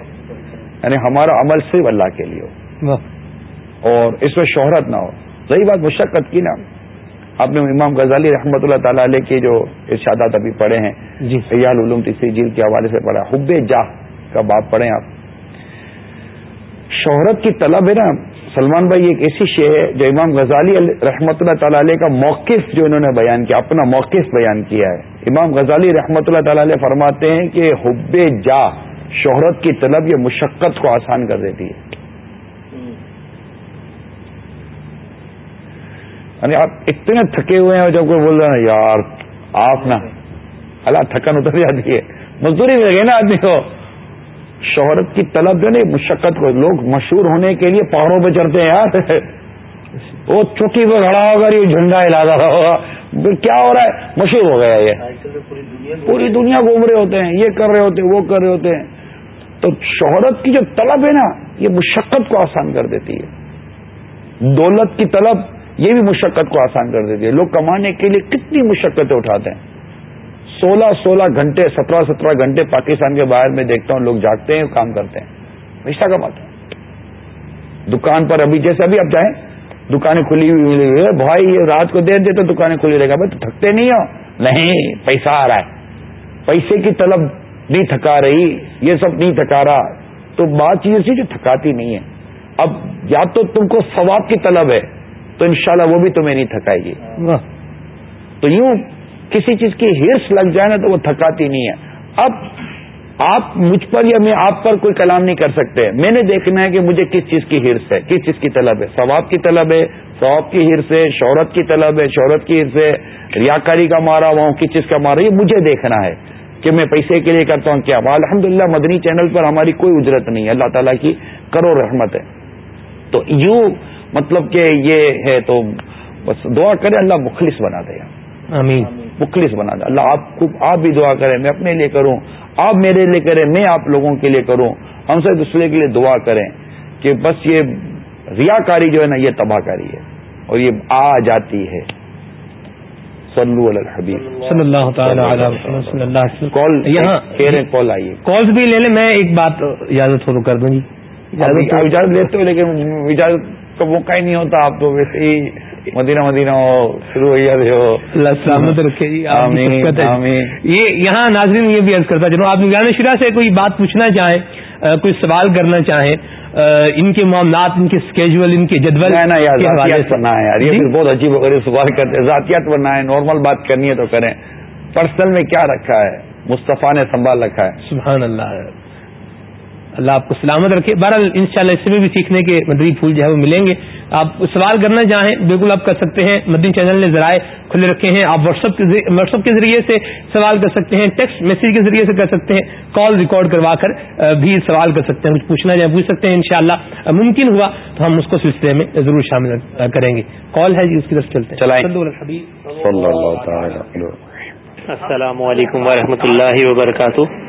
یعنی ہمارا عمل صرف اللہ کے لیے ہو۔ اور اس میں شہرت نہ ہو۔ صحیح بات مشقت کی نا۔ آپ نے امام غزالی رحمۃ اللہ تعالی علیہ کے جو ارشادات ابھی پڑھے ہیں جی۔ سیال علوم تیسری جیل کے حوالے سے پڑھا۔ حب جاہ کا بات پڑھیں آپ۔ شہرت کی طلب ہے نا سلمان بھائی ایک ایسی شے ہے جو امام غزالی رحمۃ اللہ تعالی علیہ کا موقف جو انہوں نے بیان کیا اپنا موقف بیان کیا ہے۔ امام غزالی رحمۃ اللہ تعالی علیہ فرماتے ہیں کہ حب جا شہرت کی طلب یہ مشقت کو آسان کر دیتی ہے۔ یعنی آپ اتنے تھکے ہوئے ہیں جب کوئی بول رہے ہیں یار، آپ نا اللہ، تھکن اتر جاتی ہے۔ مزدوری میں گئے نا آدمی کو۔ شہرت کی طلب جو نا مشقت کو۔ لوگ مشہور ہونے کے لیے پہاڑوں پہ چڑھتے ہیں، یار۔ <laughs> وہ چوکی پہ کھڑا ہوگا یہ جھنڈا ہلا رہا ہوگا کیا ہو رہا ہے؟ مشہور ہو گیا یہ۔ پوری دنیا گھوم رہے ہوتے ہیں، یہ کر رہے ہوتے ہیں، وہ کر رہے ہوتے ہیں۔ تو شہرت کی جو طلب ہے نا، یہ مشقت کو آسان کر دیتی ہے۔ دولت کی طلب یہ بھی مشقت کو آسان کر دیتی ہے۔ لوگ کمانے کے لیے کتنی مشقتیں اٹھاتے ہیں۔ سولہ سولہ گھنٹے، سترہ سترہ گھنٹے پاکستان کے باہر میں دیکھتا ہوں، لوگ جاگتے ہیں، کام کرتے ہیں۔ رشتہ کماتے ہیں دکان پر ابھی جیسے ابھی آپ جائیں، دکانیں کھلی ہوئی ملی ہے بھائی، یہ رات کو دیر دے تو دکانیں کھلی رہے گا۔ بھائی، تو تھکتے نہیں ہو؟ نہیں، پیسہ آ رہا ہے۔ پیسے کی طلب نہیں تھکا رہی، یہ سب نہیں تھکا رہا۔ تو بات چیز سی جو تھکاتی نہیں ہے۔ اب یا تو تم کو ثواب کی طلب ہے۔ تو انشاءاللہ وہ بھی تمہیں نہیں تھکائے گی۔ تو یوں کسی چیز کی ہرس لگ جائے نا تو وہ تھکاتی نہیں ہے۔ اب آپ مجھ پر یا میں آپ پر کوئی کلام نہیں کر سکتے۔ میں نے دیکھنا ہے کہ مجھے کس چیز کی ہرس ہے کس چیز کی طلب ہے۔ ثواب کی طلب ہے ثواب کی ہرس ہے شہرت کی طلب ہے شہرت کی ہرس ہے ریاکاری کا مارا ہوا ہوں کس چیز کا مارا یہ مجھے دیکھنا ہے کہ میں پیسے کے لیے کرتا ہوں کیا۔ الحمد مدنی چینل پر ہماری کوئی اجرت نہیں ہے۔ اللہ تعالیٰ کی کرو رحمت ہے۔ تو یوں مطلب کہ یہ ہے تو بس دعا کرے اللہ مخلص بنا دے۔ آمین۔ مخلص بنا دے۔ اللہ آپ کو آپ بھی دعا کریں میں اپنے لیے کروں۔ آپ میرے لیے کریں میں آپ لوگوں کے لیے کروں۔ ہم سے دوسرے کے لیے دعا کریں کہ بس یہ ریاکاری جو ہے نا یہ تباہ کاری ہے اور یہ آ جاتی ہے۔ صلو علی الحبیب۔ صلی اللہ تعالی صلی اللہ کال یہاں کال آئیے۔ کالز بھی لے لیں میں ایک بات اجازت کر دوں گی اجازت لیتے ہو لیکن اجازت کا موقع ہی نہیں ہوتا آپ تو ویسے ہی مدینہ مدینہ ہو شروع ہو اللہ سلامت رکھے جی یہ یہاں ناظرین یہ بھی عرض کرتا چلو آپ نگران شرح سے کوئی بات پوچھنا چاہیں کوئی سوال کرنا چاہیں ان کے معاملات ان کے اسکیجول ان کے جدول بننا ہے یار یہ جی؟ بہت عجیب وغیرہ سوال کرتے ذاتیات بننا ہے نارمل بات کرنی ہے تو کریں۔ پرسنل میں کیا رکھا ہے؟ مصطفیٰ نے سنبھال رکھا ہے۔ سبحان اللہ۔ اللہ آپ کو سلامت رکھے۔ بہرحال ان شاء اللہ اس میں بھی سیکھنے کے مدری پھول جو ہے وہ ملیں گے۔ آپ سوال کرنا چاہیں بالکل آپ کر سکتے ہیں۔ مدنی چینل نے ذرائع کھلے رکھے ہیں۔ آپ واٹس ایپ کے ذریعے سے سوال کر سکتے ہیں۔ ٹیکسٹ میسج کے ذریعے سے کر سکتے ہیں۔ کال ریکارڈ کروا کر بھی سوال کر سکتے ہیں۔ کچھ پوچھنا چاہیں پوچھ سکتے ہیں انشاءاللہ ممکن ہوا تو ہم اس کو سلسلے میں ضرور شامل کریں گے۔ کال ہے جی اس کی طرف چلتے السلام علیکم و اللہ وبرکاتہ۔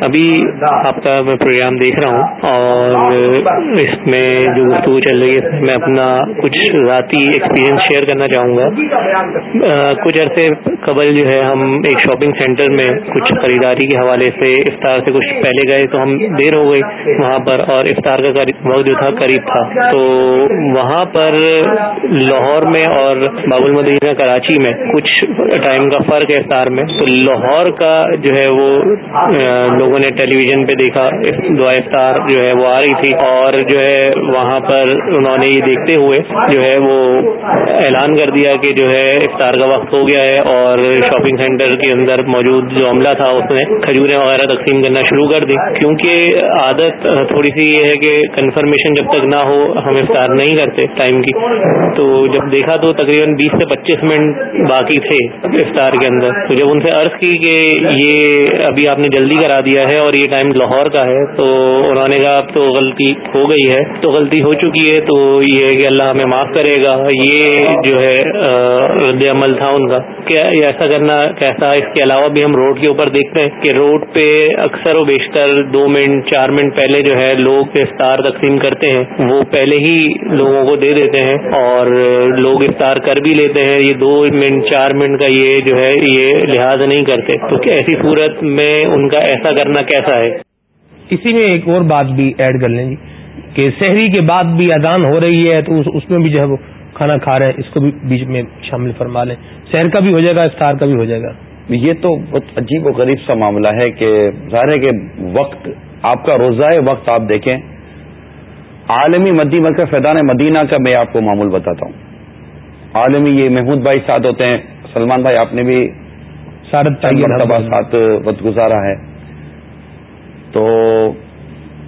ابھی آپ کا میں پروگرام دیکھ رہا ہوں اور اس میں جو گفتگو چل رہی ہے میں اپنا کچھ ذاتی ایکسپیرینس شیئر کرنا چاہوں گا۔ کچھ عرصے قبل جو ہے، ہم ایک شاپنگ سینٹر میں کچھ خریداری کے حوالے سے افطار سے کچھ پہلے گئے تو ہم دیر ہو گئی وہاں پر اور افطار کا وقت جو تھا قریب تھا۔ تو وہاں پر لاہور میں اور باب المدینہ کراچی میں کچھ ٹائم کا فرق ہے افطار میں۔ تو لاہور کا جو ہے وہ لوگوں نے ٹیلی ویژن پہ دیکھا، دعا افطار جو ہے وہ آ رہی تھی اور جو ہے وہاں پر انہوں نے یہ دیکھتے ہوئے جو ہے وہ اعلان کر دیا کہ جو ہے افطار کا وقت ہو گیا ہے اور شاپنگ سینٹر کے اندر موجود جو عملہ تھا، اس نے کھجوریں وغیرہ تقسیم کرنا شروع کر دی۔ کیونکہ عادت تھوڑی سی یہ ہے کہ کنفرمیشن جب تک نہ ہو، ہم افطار نہیں کرتے ٹائم کی۔ تو جب دیکھا تو تقریباً بیس سے پچیس منٹ باقی تھے افطار کے اندر۔ تو جب ان سے عرض کی کہ یہ ابھی آپ نے جلدی کرا دیا ہے اور یہ ٹائم لاہور کا ہے، تو انہوں نے کہا اب تو غلطی ہو گئی ہے۔ تو غلطی ہو چکی ہے، تو یہ ہے کہ اللہ ہمیں معاف کرے گا۔ یہ جو ہے رد عمل تھا ان کا۔ کیا ایسا کرنا کیسا؟ اس کے علاوہ بھی ہم روڈ کے اوپر دیکھتے ہیں کہ روڈ پہ اکثر و بیشتر دو منٹ، چار منٹ پہلے جو ہے لوگ افطار تقسیم کرتے ہیں۔ وہ پہلے ہی لوگوں کو دے دیتے ہیں اور لوگ افطار کر بھی لیتے ہیں۔ یہ دو منٹ، چار منٹ کا یہ جو ہے، یہ لحاظ نہیں کرتے۔ تو ایسی صورت میں ان کا ایسا کرنا کیسا ہے؟ اسی میں ایک اور بات بھی ایڈ کر لیں جی کہ شہری کے بعد بھی اذان ہو رہی ہے تو اس میں بھی جو ہے وہ کھانا کھا رہے ہیں اس کو بھی بیچ میں شامل فرما لیں۔ شہر کا بھی ہو جائے گا افطار کا بھی ہو جائے گا۔ یہ تو بہت عجیب و غریب سا معاملہ ہے کہ ظاہر ہے کہ وقت آپ کا روزہ ہے وقت آپ دیکھیں۔ عالمی مدی مرکز فیضان مدینہ کا میں آپ کو معمول بتاتا ہوں۔ عالمی یہ محمود بھائی ساتھ ہوتے ہیں سلمان بھائی آپ نے بھی مرتبہ ساتھ وقت گزارا ہے۔ تو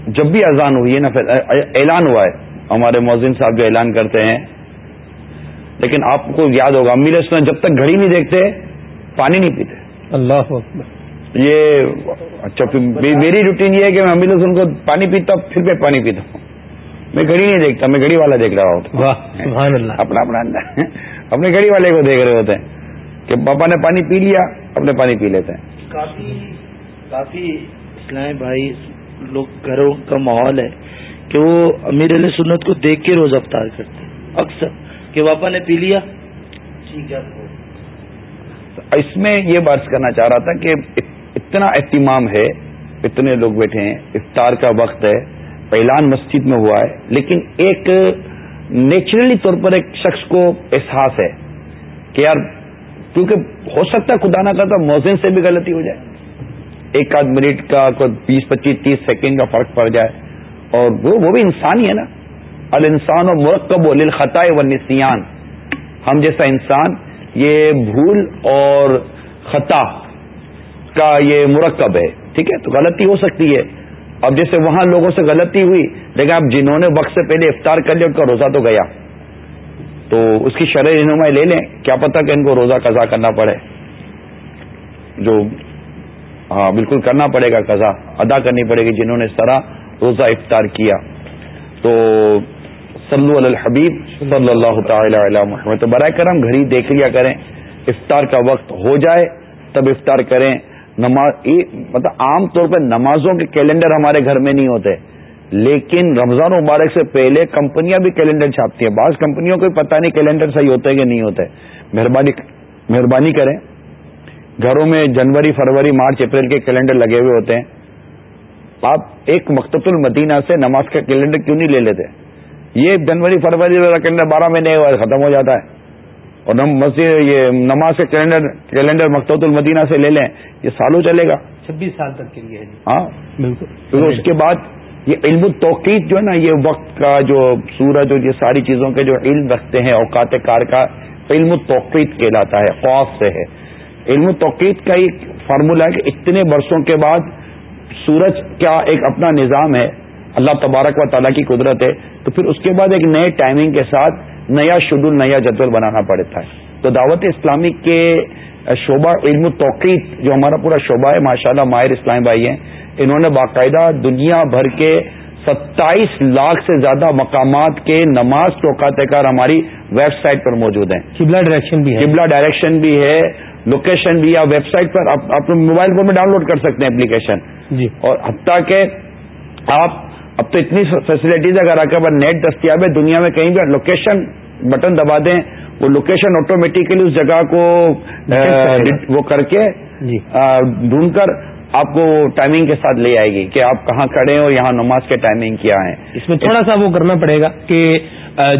جب بھی اذان ہوئی ہے نا پھر اعلان ہوا ہے۔ ہمارے مؤذن صاحب جو اعلان کرتے ہیں۔ لیکن آپ کو یاد ہوگا امی سنا جب تک گھڑی نہیں دیکھتے پانی نہیں پیتے۔ اللہ یہ اچھا میری روٹین یہ ہے کہ میں امی لسن کو پانی پیتا ہوں پھر میں پانی پیتا ہوں۔ میں گھڑی نہیں دیکھتا میں گھڑی والا دیکھ رہا ہوتا اپنا اپنا اپنے گھڑی والے کو دیکھ رہے ہوتے ہیں کہ پاپا نے پانی پی لیا اپنے پانی پی لیتے ہیں۔ کافی کافی اسلام بھائی، لوگ گھروں کا ماحول ہے کہ وہ امیر علیہ سنت کو دیکھ کے روز افطار کرتے ہیں۔ اکثر کہ پاپا نے پی لیا؟ ٹھیک ہے۔ اس میں یہ بات کرنا چاہ رہا تھا کہ اتنا اہتمام ہے، اتنے لوگ بیٹھے ہیں، افطار کا وقت ہے، اعلان مسجد میں ہوا ہے، لیکن ایک نیچرلی طور پر ایک شخص کو احساس ہے کہ یار، کیونکہ ہو سکتا ہے خدا نہ کرتا موزن سے بھی غلطی ہو جائے۔ ایک آدھ منٹ کا کوئی بیس پچیس تیس سیکنڈ کا فرق پڑ جائے اور وہ وہ بھی انسان ہی ہے نا۔ ال انسان و مرکب و لطائے و نسیان ہم جیسا انسان، یہ بھول اور خطا کا یہ مرکب ہے۔ ٹھیک ہے؟ تو غلطی ہو سکتی ہے۔ اب جیسے وہاں لوگوں سے غلطی ہوئی، لیکن اب جنہوں نے وقت سے پہلے افطار کر لیا، ان کا روزہ تو گیا۔ تو اس کی شرح رہنمائی لے لیں، کیا پتا کہ ان کو روزہ قضا کرنا پڑے۔ جو ہاں بالکل کرنا پڑے گا قضا، ادا کرنی پڑے گی جنہوں نے اس طرح روزہ افطار کیا۔ تو صلو علی الحبیب صلی اللہ تعالی علی محمد۔ تو برائے کرم گھڑی دیکھ لیا کریں، افطار کا وقت ہو جائے تب افطار کریں۔ نماز مطلب عام طور پہ نمازوں کے کیلنڈر ہمارے گھر میں نہیں ہوتے، لیکن رمضان مبارک سے پہلے کمپنیاں بھی کیلنڈر چھاپتی ہیں۔ بعض کمپنیوں کو پتہ نہیں کیلنڈر صحیح ہوتے کہ نہیں ہوتے۔ مہربانی مہربانی کریں۔ گھروں میں جنوری فروری مارچ اپریل کے کیلنڈر لگے ہوئے ہوتے ہیں۔ آپ ایک مقتط المدینہ سے نماز کا کیلنڈر کیوں نہیں لے لیتے؟ یہ جنوری فروری والا کیلنڈر بارہ مہینے ختم ہو جاتا ہے۔ اور مسجد یہ نماز کے کیلنڈر کیلنڈر مقتط المدینہ سے لے لیں یہ سالوں چلے گا۔ چھبیس سال تک کے لیے ہاں؟ بالکل۔ اس کے بعد یہ علم التوقیت جو ہے نا یہ وقت کا جو سورج اور یہ ساری چیزوں کے جو علم رکھتے ہیں اوقات کار کا علم التوقیت کہلاتا ہے خوف سے ہے۔ علم توقید کا ایک فارمولہ ہے کہ اتنے برسوں کے بعد سورج کیا ایک اپنا نظام ہے اللہ تبارک و تعالیٰ کی قدرت ہے تو پھر اس کے بعد ایک نئے ٹائمنگ کے ساتھ نیا شیڈول نیا جدول بنانا پڑتا ہے۔ تو دعوت اسلامی کے شعبہ علم توقید جو ہمارا پورا شعبہ ہے ماشاء اللہ ماہر اسلام بھائی ہیں انہوں نے باقاعدہ دنیا بھر کے ستائیس لاکھ سے زیادہ مقامات کے نماز کے اوقات کار ہماری ویب سائٹ پر موجود ہیں۔ قبلہ ڈائریکشن بھی ہے۔ قبلہ ڈائریکشن بھی ہے۔ لوکیشن بھی یا ویب سائٹ پر آپ موبائل فون میں ڈاؤن لوڈ کر سکتے ہیں اپلیکیشن جی۔ اور حتیٰ کہ آپ اب تو اتنی فیسلٹیز اگر کے پاس نیٹ دستیاب ہے دنیا میں کہیں بھی لوکیشن بٹن دبا دیں وہ لوکیشن آٹومیٹیکلی اس جگہ کو وہ کر کے جی۔ ڈھونڈ کر آپ کو ٹائمنگ کے ساتھ لے آئے گی کہ آپ کہاں کھڑے ہیں اور یہاں نماز کے ٹائمنگ کیا ہے اس میں تھوڑا سا وہ کرنا پڑے گا کہ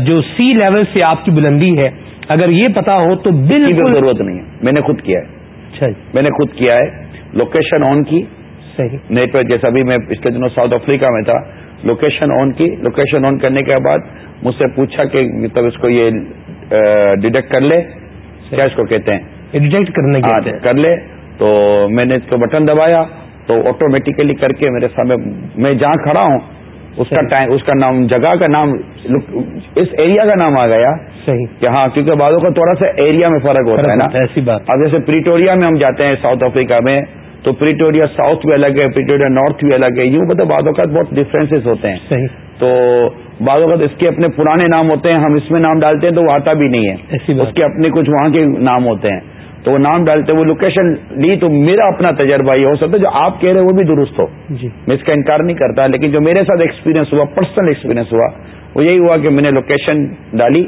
جو سی لیول سے آپ کی بلندی ہے اگر یہ پتا ہو تو بالکل ضرورت نہیں ہے۔ میں نے خود کیا ہے۔ اچھا جی۔ میں نے خود کیا ہے۔ لوکیشن آن کی۔ صحیح۔ نیٹ پر جیسا بھی میں پچھلے دنوں ساؤتھ افریقہ میں تھا۔ لوکیشن آن کی۔ لوکیشن آن کرنے کے بعد مجھ سے پوچھا کہ مطلب اس کو یہ ڈیٹیکٹ کر لے۔ کیا اس کو کہتے ہیں؟ ڈیٹیکٹ کرنے ہاں، کر لے۔ تو میں نے اس کو بٹن دبایا تو آٹومیٹیکلی کر کے میرے سامنے میں جہاں کھڑا ہوں اس کا ٹائم اس کا نام جگہ کا نام اس ایریا کا نام آ گیا صحیح۔ کہ ہاں کیونکہ بعدوں کا تھوڑا سا ایریا میں فرق ہوتا ہے نا۔ ایسی بات۔ اب جیسے پریٹوریا میں ہم جاتے ہیں ساؤتھ افریقہ میں تو پریٹوریا ساؤتھ بھی الگ ہے پریٹوریا نارتھ بھی الگ ہے۔ یوں مطلب بعدوں کا بہت ڈفرینسز ہوتے ہیں۔ صحیح۔ تو بعض اوقات اس کے اپنے پرانے نام ہوتے ہیں ہم اس میں نام ڈالتے ہیں تو وہ آتا بھی نہیں ہے۔ اس کے اپنے کچھ وہاں کے نام ہوتے ہیں۔ تو وہ نام ڈالتے وہ لوکیشن لی تو میرا اپنا تجربہ یہ ہو سکتا ہے جو آپ کہہ رہے وہ بھی درست ہو۔ جی۔ میں اس کا انکار نہیں کرتا لیکن جو میرے ساتھ ایکسپیرینس ہوا پرسنل ایکسپیرینس ہوا وہ یہی ہوا کہ میں نے لوکیشن ڈالی۔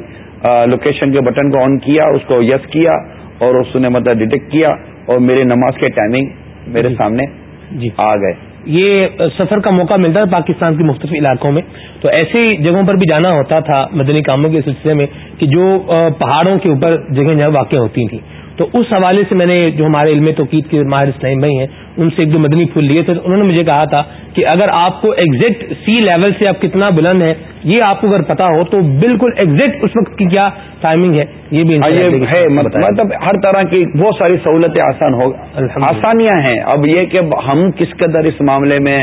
لوکیشن کے بٹن کو آن کیا اس کو یس کیا اور اس نے مطلب ڈیٹیکٹ کیا اور میرے نماز کے ٹائمنگ میرے جی۔ سامنے جی۔ آ گئے۔ یہ سفر کا موقع ملتا ہے پاکستان کے مختلف علاقوں میں۔ تو ایسی جگہوں پر بھی جانا ہوتا تھا مدنی کاموں کے سلسلے میں کہ جو پہاڑوں کے اوپر جگہ جگہ واقع ہوتی تھیں۔ تو اس حوالے سے میں نے جو ہمارے علم توقید کے ماہر اسلام بھائی ہیں ان سے ایک دو مدنی پھول لیے تھے۔ انہوں نے مجھے کہا تھا کہ اگر آپ کو ایگزیکٹ سی لیول سے آپ کتنا بلند ہے یہ آپ کو اگر پتا ہو تو بالکل ایگزیکٹ اس وقت کی کیا ٹائمنگ ہے یہ بھی ہے مطلب ہر طرح کی بہت ساری سہولتیں آسان ہو آسانیاں ہیں۔ اب یہ کہ ہم کس قدر اس معاملے میں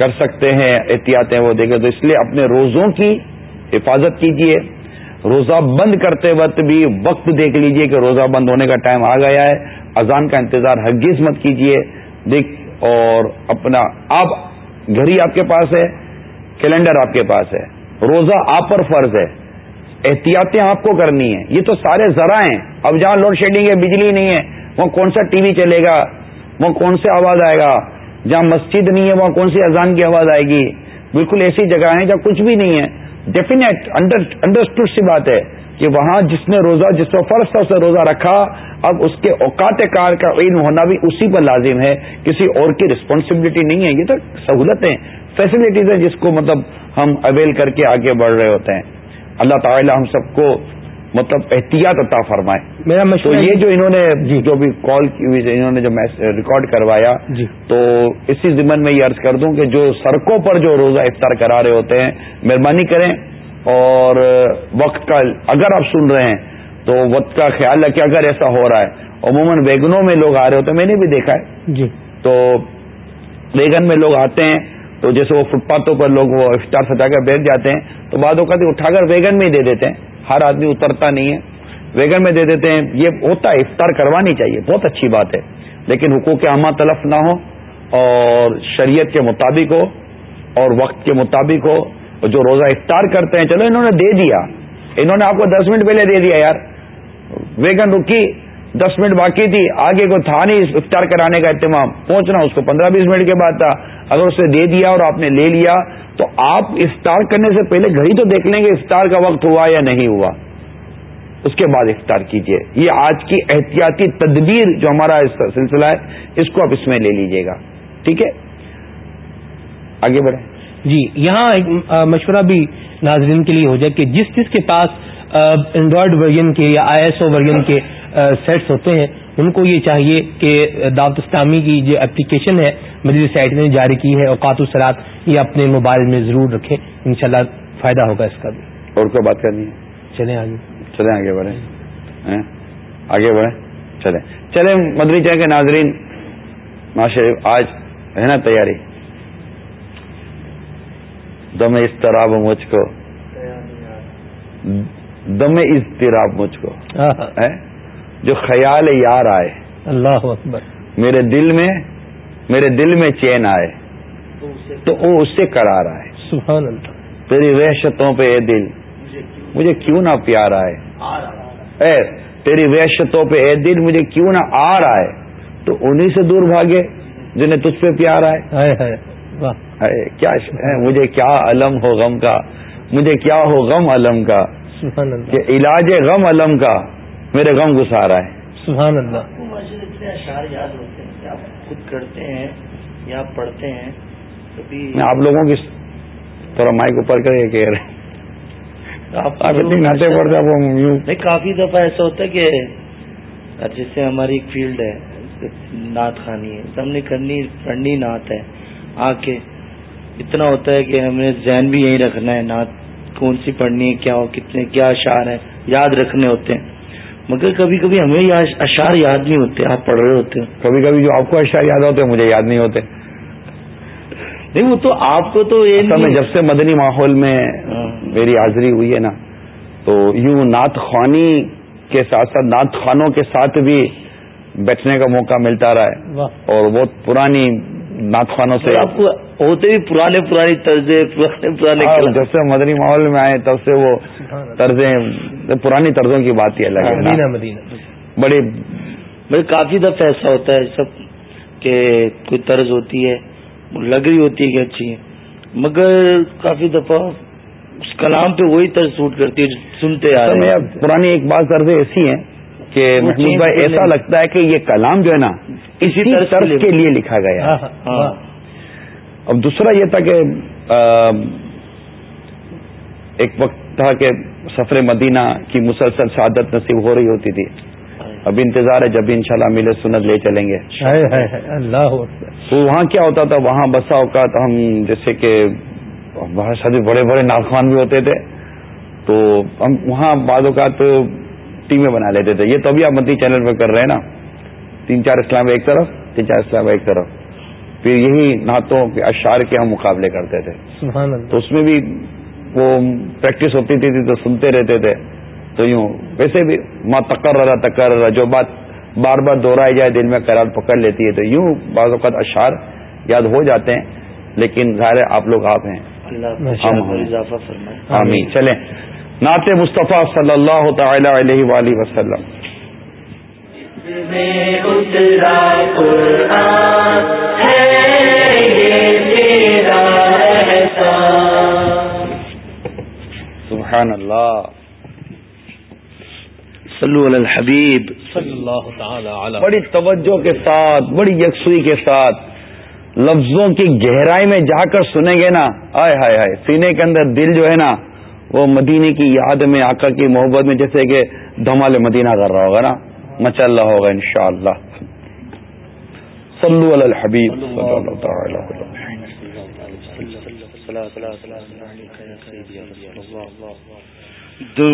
کر سکتے ہیں احتیاطیں وہ دیکھیں۔ تو اس لیے اپنے روزوں کی حفاظت کیجیے روزہ بند کرتے وقت بھی وقت دیکھ لیجیے کہ روزہ بند ہونے کا ٹائم آ گیا ہے۔ اذان کا انتظار ہرگز مت کیجیے دیکھ، اور اپنا آپ، گھڑی آپ کے پاس ہے، کیلنڈر آپ کے پاس ہے۔ روزہ آپ پر فرض ہے۔ احتیاطیں آپ کو کرنی ہیں۔ یہ تو سارے ذرا ہیں۔ اب جہاں لوڈ شیڈنگ ہے، بجلی نہیں ہے، وہاں کون سا ٹی وی چلے گا؟ وہاں کون سے آواز آئے گا؟ جہاں مسجد نہیں ہے، وہاں کون سی اذان کی آواز آئے گی؟ بالکل ایسی جگہ ہیں جہاں کچھ بھی نہیں ہے۔ ڈیفینیٹ انڈرسٹوڈ سی بات ہے کہ وہاں جس نے روزہ، جس کو فرض تھا، اس نے روزہ رکھا، اب اس کے اوقات کار کا علم ہونا بھی اسی پر لازم ہے۔ کسی اور کی رسپانسبلٹی نہیں ہے، یہ تو سہولتیں فیسلٹیز ہیں جس کو مطلب ہم اویل کر کے آگے بڑھ رہے ہوتے ہیں۔ اللہ تعالی ہم سب کو مطلب احتیاط عطا فرمائے۔ میرا تو یہ جو انہوں نے جی۔ جو بھی کال کی ہوئی انہوں نے جو ریکارڈ کروایا جی۔ تو اسی ضمن میں یہ عرض کر دوں کہ جو سڑکوں پر جو روزہ افطار کرا رہے ہوتے ہیں مہربانی کریں۔ اور وقت کا اگر آپ سن رہے ہیں تو وقت کا خیال رکھیں۔ اگر ایسا ہو رہا ہے عموماً ویگنوں میں لوگ آ رہے ہوتے ہیں میں نے بھی دیکھا ہے۔ جی۔ تو ویگن میں لوگ آتے ہیں تو جیسے وہ فٹ پاتھوں پر لوگ وہ افطار سجا کر بیٹھ جاتے ہیں، تو بعد اوقات اٹھا کر ویگن میں ہی دے دیتے ہیں۔ ہر آدمی اترتا نہیں ہے۔ ویگن میں دے دیتے ہیں، یہ ہوتا ہے، افطار کروانی چاہیے، بہت اچھی بات ہے۔ لیکن حقوق عامہ تلف نہ ہو اور شریعت کے مطابق ہو اور وقت کے مطابق ہو۔ جو روزہ افطار کرتے ہیں، چلو انہوں نے دے دیا۔ انہوں نے آپ کو دس منٹ پہلے دے دیا یار۔ ویگن رکی، دس منٹ باقی تھی، آگے کو تھا نہیں افطار کرانے کا اہتمام۔ پہنچنا، اس کو پندرہ بیس منٹ کے بعد تھا۔ اگر اسے دے دیا اور آپ نے لے لیا، تو آپ افطار کرنے سے پہلے گھڑی تو دیکھ لیں گے افطار کا وقت ہوا یا نہیں ہوا۔ اس کے بعد افطار کیجیے یہ آج کی احتیاطی تدبیر جو ہمارا سلسلہ ہے، اس کو آپ اس میں لے لیجیے گا۔ ٹھیک ہے؟ آگے بڑھیں۔ جی یہاں ایک مشورہ بھی ناظرین کے لیے ہو جائے کہ جس جس کے پاس اینڈرائڈ ورژن کے یا آئی ایس او ورژن کے سیٹس ہوتے ہیں ان کو یہ چاہیے کہ دعوت اسلامی کی جو اپلیکیشن ہے مجھے سائٹ نے جاری کی ہے اوقات السرات یہ اپنے موبائل میں ضرور رکھیں انشاءاللہ فائدہ ہوگا اس کا بھی۔ اور کوئی بات کرنی ہے؟ چلیں آگے۔ چلیں آگے بڑھیں۔ آگے بڑھیں۔ چلیں۔ چلیں مدری چاہ کے ناظرین ماشاء آج ہے نا تیاری؟ دم اضطراب مجھ کو۔ دم اضطراب مجھ کو۔ <laughs> جو خیال یار آئے۔ اللہ اکبر۔ میرے دل میں میرے دل میں چین آئے۔ تو وہ اس سے کرا رہا ہے سبحان اللہ۔ تیری وحشتوں پہ اے دل مجھے کیوں نہ پیارا ہے اے تیری وحشتوں پہ اے دل مجھے کیوں نہ آ رہا ہے تو انہی سے دور بھاگے جنہیں تجھ پہ پیارا ہے کیا مجھے کیا علم ہو غم کا؟ مجھے کیا ہو غم علم کا؟ کہ علاج غم علم کا۔ میرے غم گسارا ہے سبحان اللہ۔ اتنے اشعار یاد ہوتے ہیں۔ آپ خود کرتے ہیں یا پڑھتے ہیں کبھی آپ لوگوں کی تھوڑا مائک اوپر کر کے کہہ رہے آپ اتنی کافی دفعہ ایسا ہوتا ہے کہ جیسے ہماری ایک فیلڈ ہے نعت خانی ہے۔ ہم نے کرنی پڑھنی نعت ہے۔ آ کے اتنا ہوتا ہے کہ ہمیں ذہن بھی یہی رکھنا ہے نعت کون سی پڑھنی ہے کیا ہو کتنے کیا اشعار ہیں یاد رکھنے ہوتے ہیں۔ مگر کبھی کبھی ہمیں اشعار یاد نہیں ہوتے آپ پڑھ رہے ہوتے کبھی کبھی جو آپ کو اشعار یاد ہوتے مجھے یاد نہیں ہوتے۔ نہیں وہ تو آپ کو تو میں جب سے مدنی ماحول میں ہاں۔ میری حاضری ہوئی ہے نا تو یوں نعت خوانی کے ساتھ ساتھ نعت خوانوں کے ساتھ بھی بیٹھنے کا موقع ملتا رہا ہے۔ اور بہت پرانی نعت خوانوں سے آپ کو ہوتے بھی پرانے پرانی طرزیں پرانے پرانے ہاں، جب سے مدنی ماحول میں آئے تب سے وہ طرزیں پرانی طرزوں کی بات ہی الگ ہے۔ بڑے کافی دفعہ ایسا ہوتا ہے سب کہ کوئی طرز ہوتی ہے لگ رہی ہوتی ہے کہ اچھی ہے۔ مگر کافی دفعہ اس کلام پہ وہی طرز سوٹ کرتی ہے سنتے آ رہے ہیں۔ پرانی ایک بات طرزیں ایسی ہیں کہ محمود بھائی ایسا لگتا ہے کہ یہ کلام جو ہے نا اسی طرز کے لیے لکھا گیا۔ اب دوسرا یہ تھا کہ ایک وقت تھا کہ سفر مدینہ کی مسلسل شہادت نصیب ہو رہی ہوتی تھی۔ اب انتظار ہے جب انشاءاللہ ملے سنت لے چلیں گے۔ اللہ تو وہاں کیا ہوتا تھا؟ وہاں بسا اوقات ہم جیسے کہ بہت سارے بڑے بڑے ناخوان بھی ہوتے تھے۔ تو ہم وہاں بعض اوقات ٹیمیں بنا لیتے تھے۔ یہ تو ابھی آپ مدی چینل پہ کر رہے ہیں نا۔ تین چار اسلام ایک طرف تین چار اسلام ایک طرف۔ پھر یہی نعتوں کے اشعار کے ہم مقابلے کرتے تھے۔ تو اس میں بھی وہ پریکٹس ہوتی تھی تو سنتے رہتے تھے۔ تو یوں ویسے بھی ماں تکر رہا تکر رہا جو بات بار بار دوہرائی جائے دل میں قرار پکڑ لیتی ہے تو یوں بعض اوقات اشعار یاد ہو جاتے ہیں لیکن ظاہر آپ لوگ آپ ہیں۔ آمین۔ چلیں۔ نعت مصطفیٰ صلی اللہ تعالی علیہ وآلہ وسلم۔ سبحان اللہ۔ صلو علی الحبیب۔ صلی اللہ تعالی بڑی توجہ کے ساتھ بڑی یکسوئی کے ساتھ لفظوں کی گہرائی میں جا کر سنیں گے نا۔ آئے ہائے ہائے سینے کے اندر دل جو ہے نا وہ مدینے کی یاد میں آقا کی محبت میں جیسے کہ دھمال مدینہ کر رہا ہوگا نا۔ مچل اللہ ہوگا انشاءاللہ۔ صلو علی الحبیب صلی اللہ تعالی علیہ جو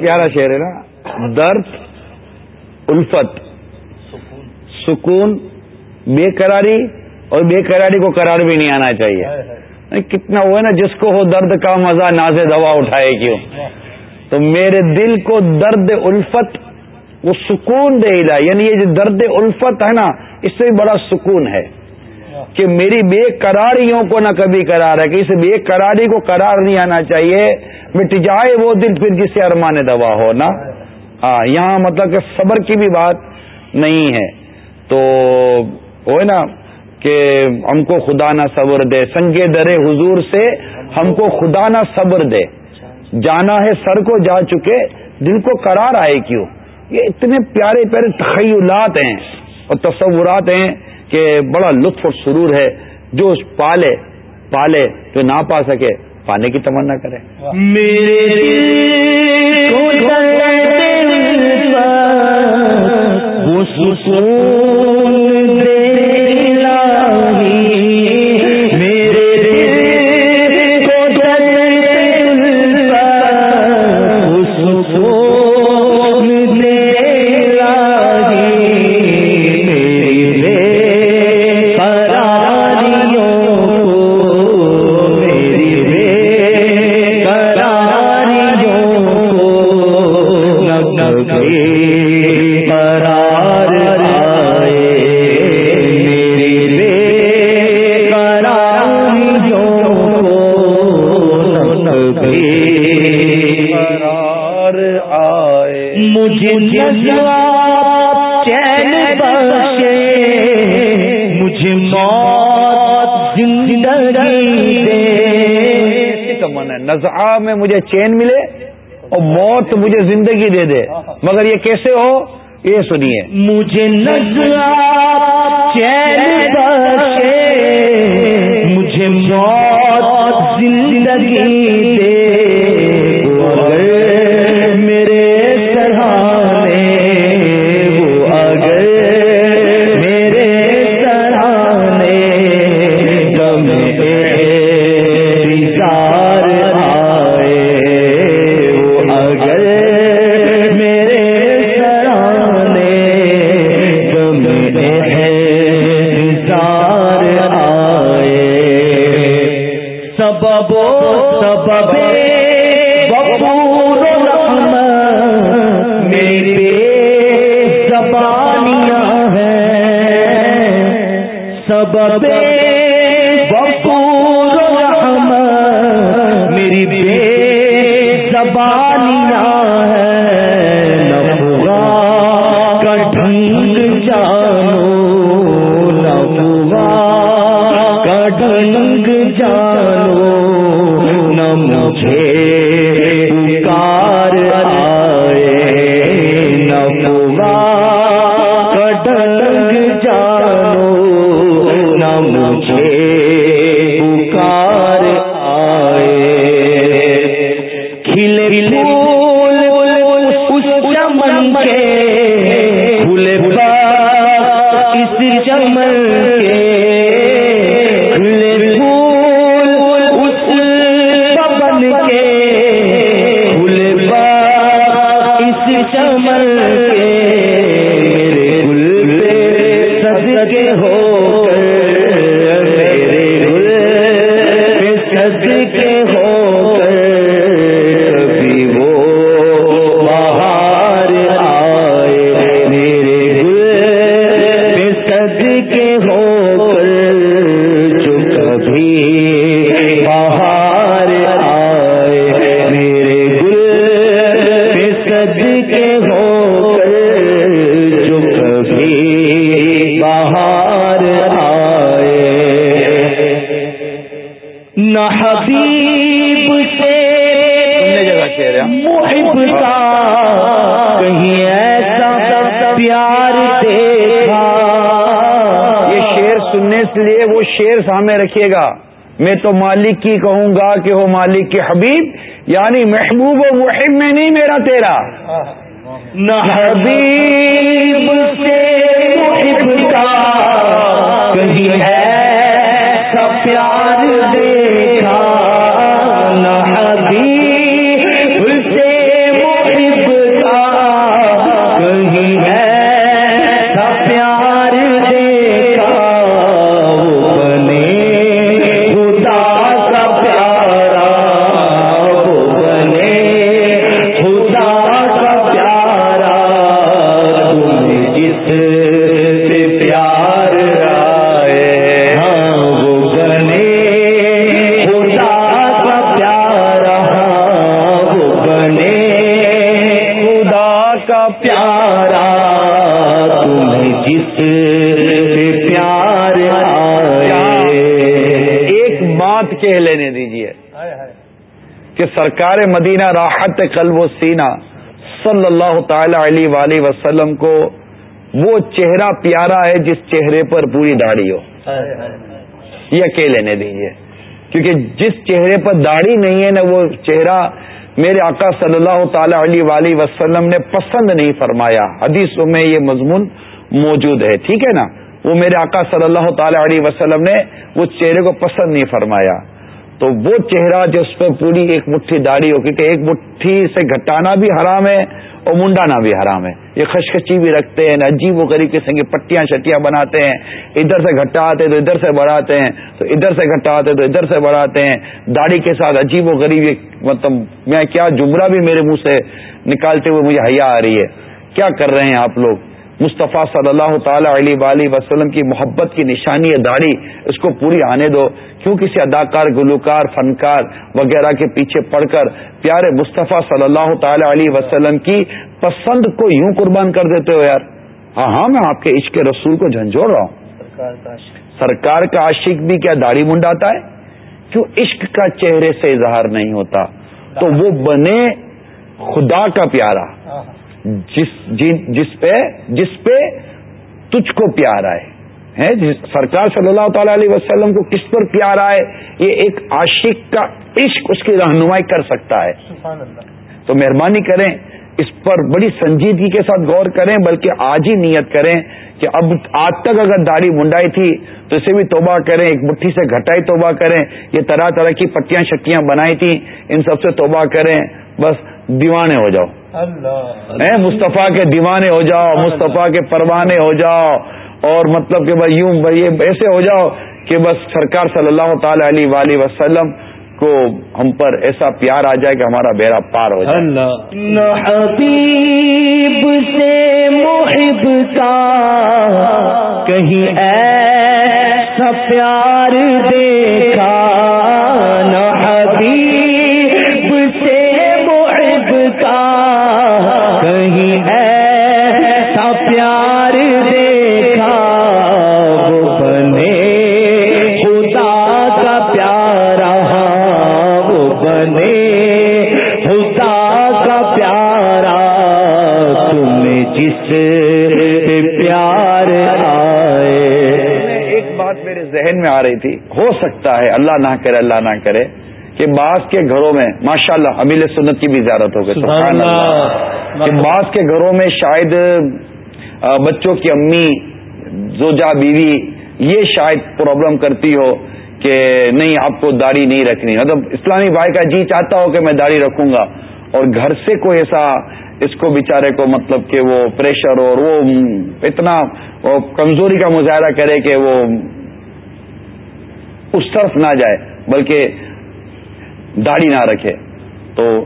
پیارا شعر ہے نا؟ درد الفت سکون۔ بے قراری اور بے قراری کو قرار بھی نہیں آنا چاہیے۔ کتنا وہ ہے نا جس کو ہو درد کا مزہ ناز دوا اٹھائے کیوں؟ تو میرے دل کو درد الفت وہ سکون دے گا۔ یعنی یہ جو درد الفت ہے نا اس سے بھی بڑا سکون ہے۔ کہ میری بے قراریوں کو نہ کبھی قرار ہے کہ اس بے قراری کو قرار نہیں آنا چاہیے۔ مٹ جائے وہ دن پھر جسے ارمان دوا ہو نا؟ ہاں یہاں مطلب کہ صبر کی بھی بات نہیں ہے۔ تو وہ نا کہ ہم کو خدا نہ صبر دے۔ سنگے درے حضور سے ہم کو خدا نہ صبر دے۔ جانا ہے سر کو جا چکے، دل کو قرار آئے کیوں؟ یہ اتنے پیارے پیارے تخیلات ہیں اور تصورات ہیں کہ بڑا لطف اور سرور ہے۔ جو پالے پالے جو نہ پا سکے۔ پانے کی تمنا کرے نزعہ میں مجھے چین ملے اور موت مجھے زندگی دے دے۔ مگر یہ کیسے ہو؟ یہ سنیے۔ مجھے نزعہ چین مجھے موت زندگی پیار میں تو مالک کی کہوں گا کہ وہ مالک کے حبیب یعنی محبوب و محب میں نہیں میرا تیرا۔ نہ حبیب سے محب کا کہیں ہے سب پیار دیکھا، نہ حبیب پیار آئے۔ ایک بات کہہ لینے دیجیے کہ سرکار مدینہ راحت قلب و سینہ صلی اللہ تعالی علیہ وآلہ وسلم کو وہ چہرہ پیارا ہے جس چہرے پر پوری داڑھی ہو۔ یہ کہہ لینے دیجیے کیونکہ جس چہرے پر داڑھی نہیں ہے نا وہ چہرہ میرے آقا صلی اللہ تعالی علیہ وآلہ وسلم نے پسند نہیں فرمایا۔ حدیثوں میں یہ مضمون موجود ہے، ٹھیک ہے نا؟ وہ میرے آقا صلی اللہ تعالی علیہ وسلم نے وہ چہرے کو پسند نہیں فرمایا۔ تو وہ چہرہ جس پہ پوری ایک مٹھی داڑھی ہو، کیونکہ ایک مٹھی سے گھٹانا بھی حرام ہے اور منڈانا بھی حرام ہے۔ یہ خشخچی بھی رکھتے ہیں، عجیب و غریب قسم کی پٹیاں، شٹیاں بناتے ہیں۔ ادھر سے گھٹاتے تو ادھر سے بڑھاتے ہیں۔ تو ادھر سے گھٹاتے تو ادھر سے بڑھاتے ہیں۔ داڑھی کے ساتھ عجیب و غریب یہ مطلب میں کیا جمرہ بھی میرے منہ سے نکالتے ہوئے مجھے حیا آ رہی ہے۔ کیا کر رہے ہیں آپ لوگ؟ مصطفیٰ صلی اللہ تعالی علیہ وآلہ وسلم کی محبت کی نشانی داڑھی اس کو پوری آنے دو۔ کیوں کسی اداکار گلوکار فنکار وغیرہ کے پیچھے پڑ کر پیارے مصطفیٰ صلی اللہ تعالی علیہ وسلم کی پسند کو یوں قربان کر دیتے ہو یار۔ ہاں ہاں میں آپ کے عشق رسول کو جھنجھوڑ رہا ہوں۔ سرکار کا عاشق بھی کیا داڑھی منڈاتا ہے؟ کیوں عشق کا چہرے سے اظہار نہیں ہوتا؟ تو وہ بنے خدا کا پیارا۔ جس جن جس پہ جس پہ تجھ کو پیار آئے سرکار صلی اللہ تعالی علیہ وسلم کو کس پر پیار آئے یہ ایک عاشق کا عشق اس کی رہنمائی کر سکتا ہے۔ تو مہربانی کریں اس پر بڑی سنجیدگی کے ساتھ غور کریں بلکہ آج ہی نیت کریں کہ اب آج تک اگر داڑھی منڈائی تھی تو اسے بھی توبہ کریں ایک مٹھی سے گھٹائی توبہ کریں یہ طرح طرح کی پٹیاں شکیاں بنائی تھیں ان سب سے توبہ کریں۔ بس دیوانے ہو جاؤ۔ اے مصطفیٰ کے دیوانے ہو جاؤ مصطفیٰ کے پروانے ہو جاؤ۔ اور مطلب کہ بھائی یوں بھائی ایسے ہو جاؤ کہ بس سرکار صلی اللہ تعالی علیہ وآلہ وسلم کو ہم پر ایسا پیار آ جائے کہ ہمارا بیڑا پار ہو جائے۔ نہ حبیب سے محب کا کہیں ایسا پیار رہی تھی۔ ہو سکتا ہے اللہ نہ کرے اللہ نہ کرے کہ بعض کے گھروں میں ماشاء اللہ امیل سنت کی بھی زیارت ہو گئی۔ سبحان اللہ۔ کہ بعض کے گھروں میں شاید بچوں کی امی زوجا بیوی یہ شاید پرابلم کرتی ہو کہ نہیں آپ کو داڑھی نہیں رکھنی۔ مطلب اسلامی بھائی کا جی چاہتا ہو کہ میں داڑھی رکھوں گا اور گھر سے کوئی ایسا اس کو بیچارے کو مطلب کہ وہ پریشر اور وہ اتنا وہ کمزوری کا مظاہرہ کرے کہ وہ اس طرف نہ جائے، بلکہ داڑھی نہ رکھے۔ تو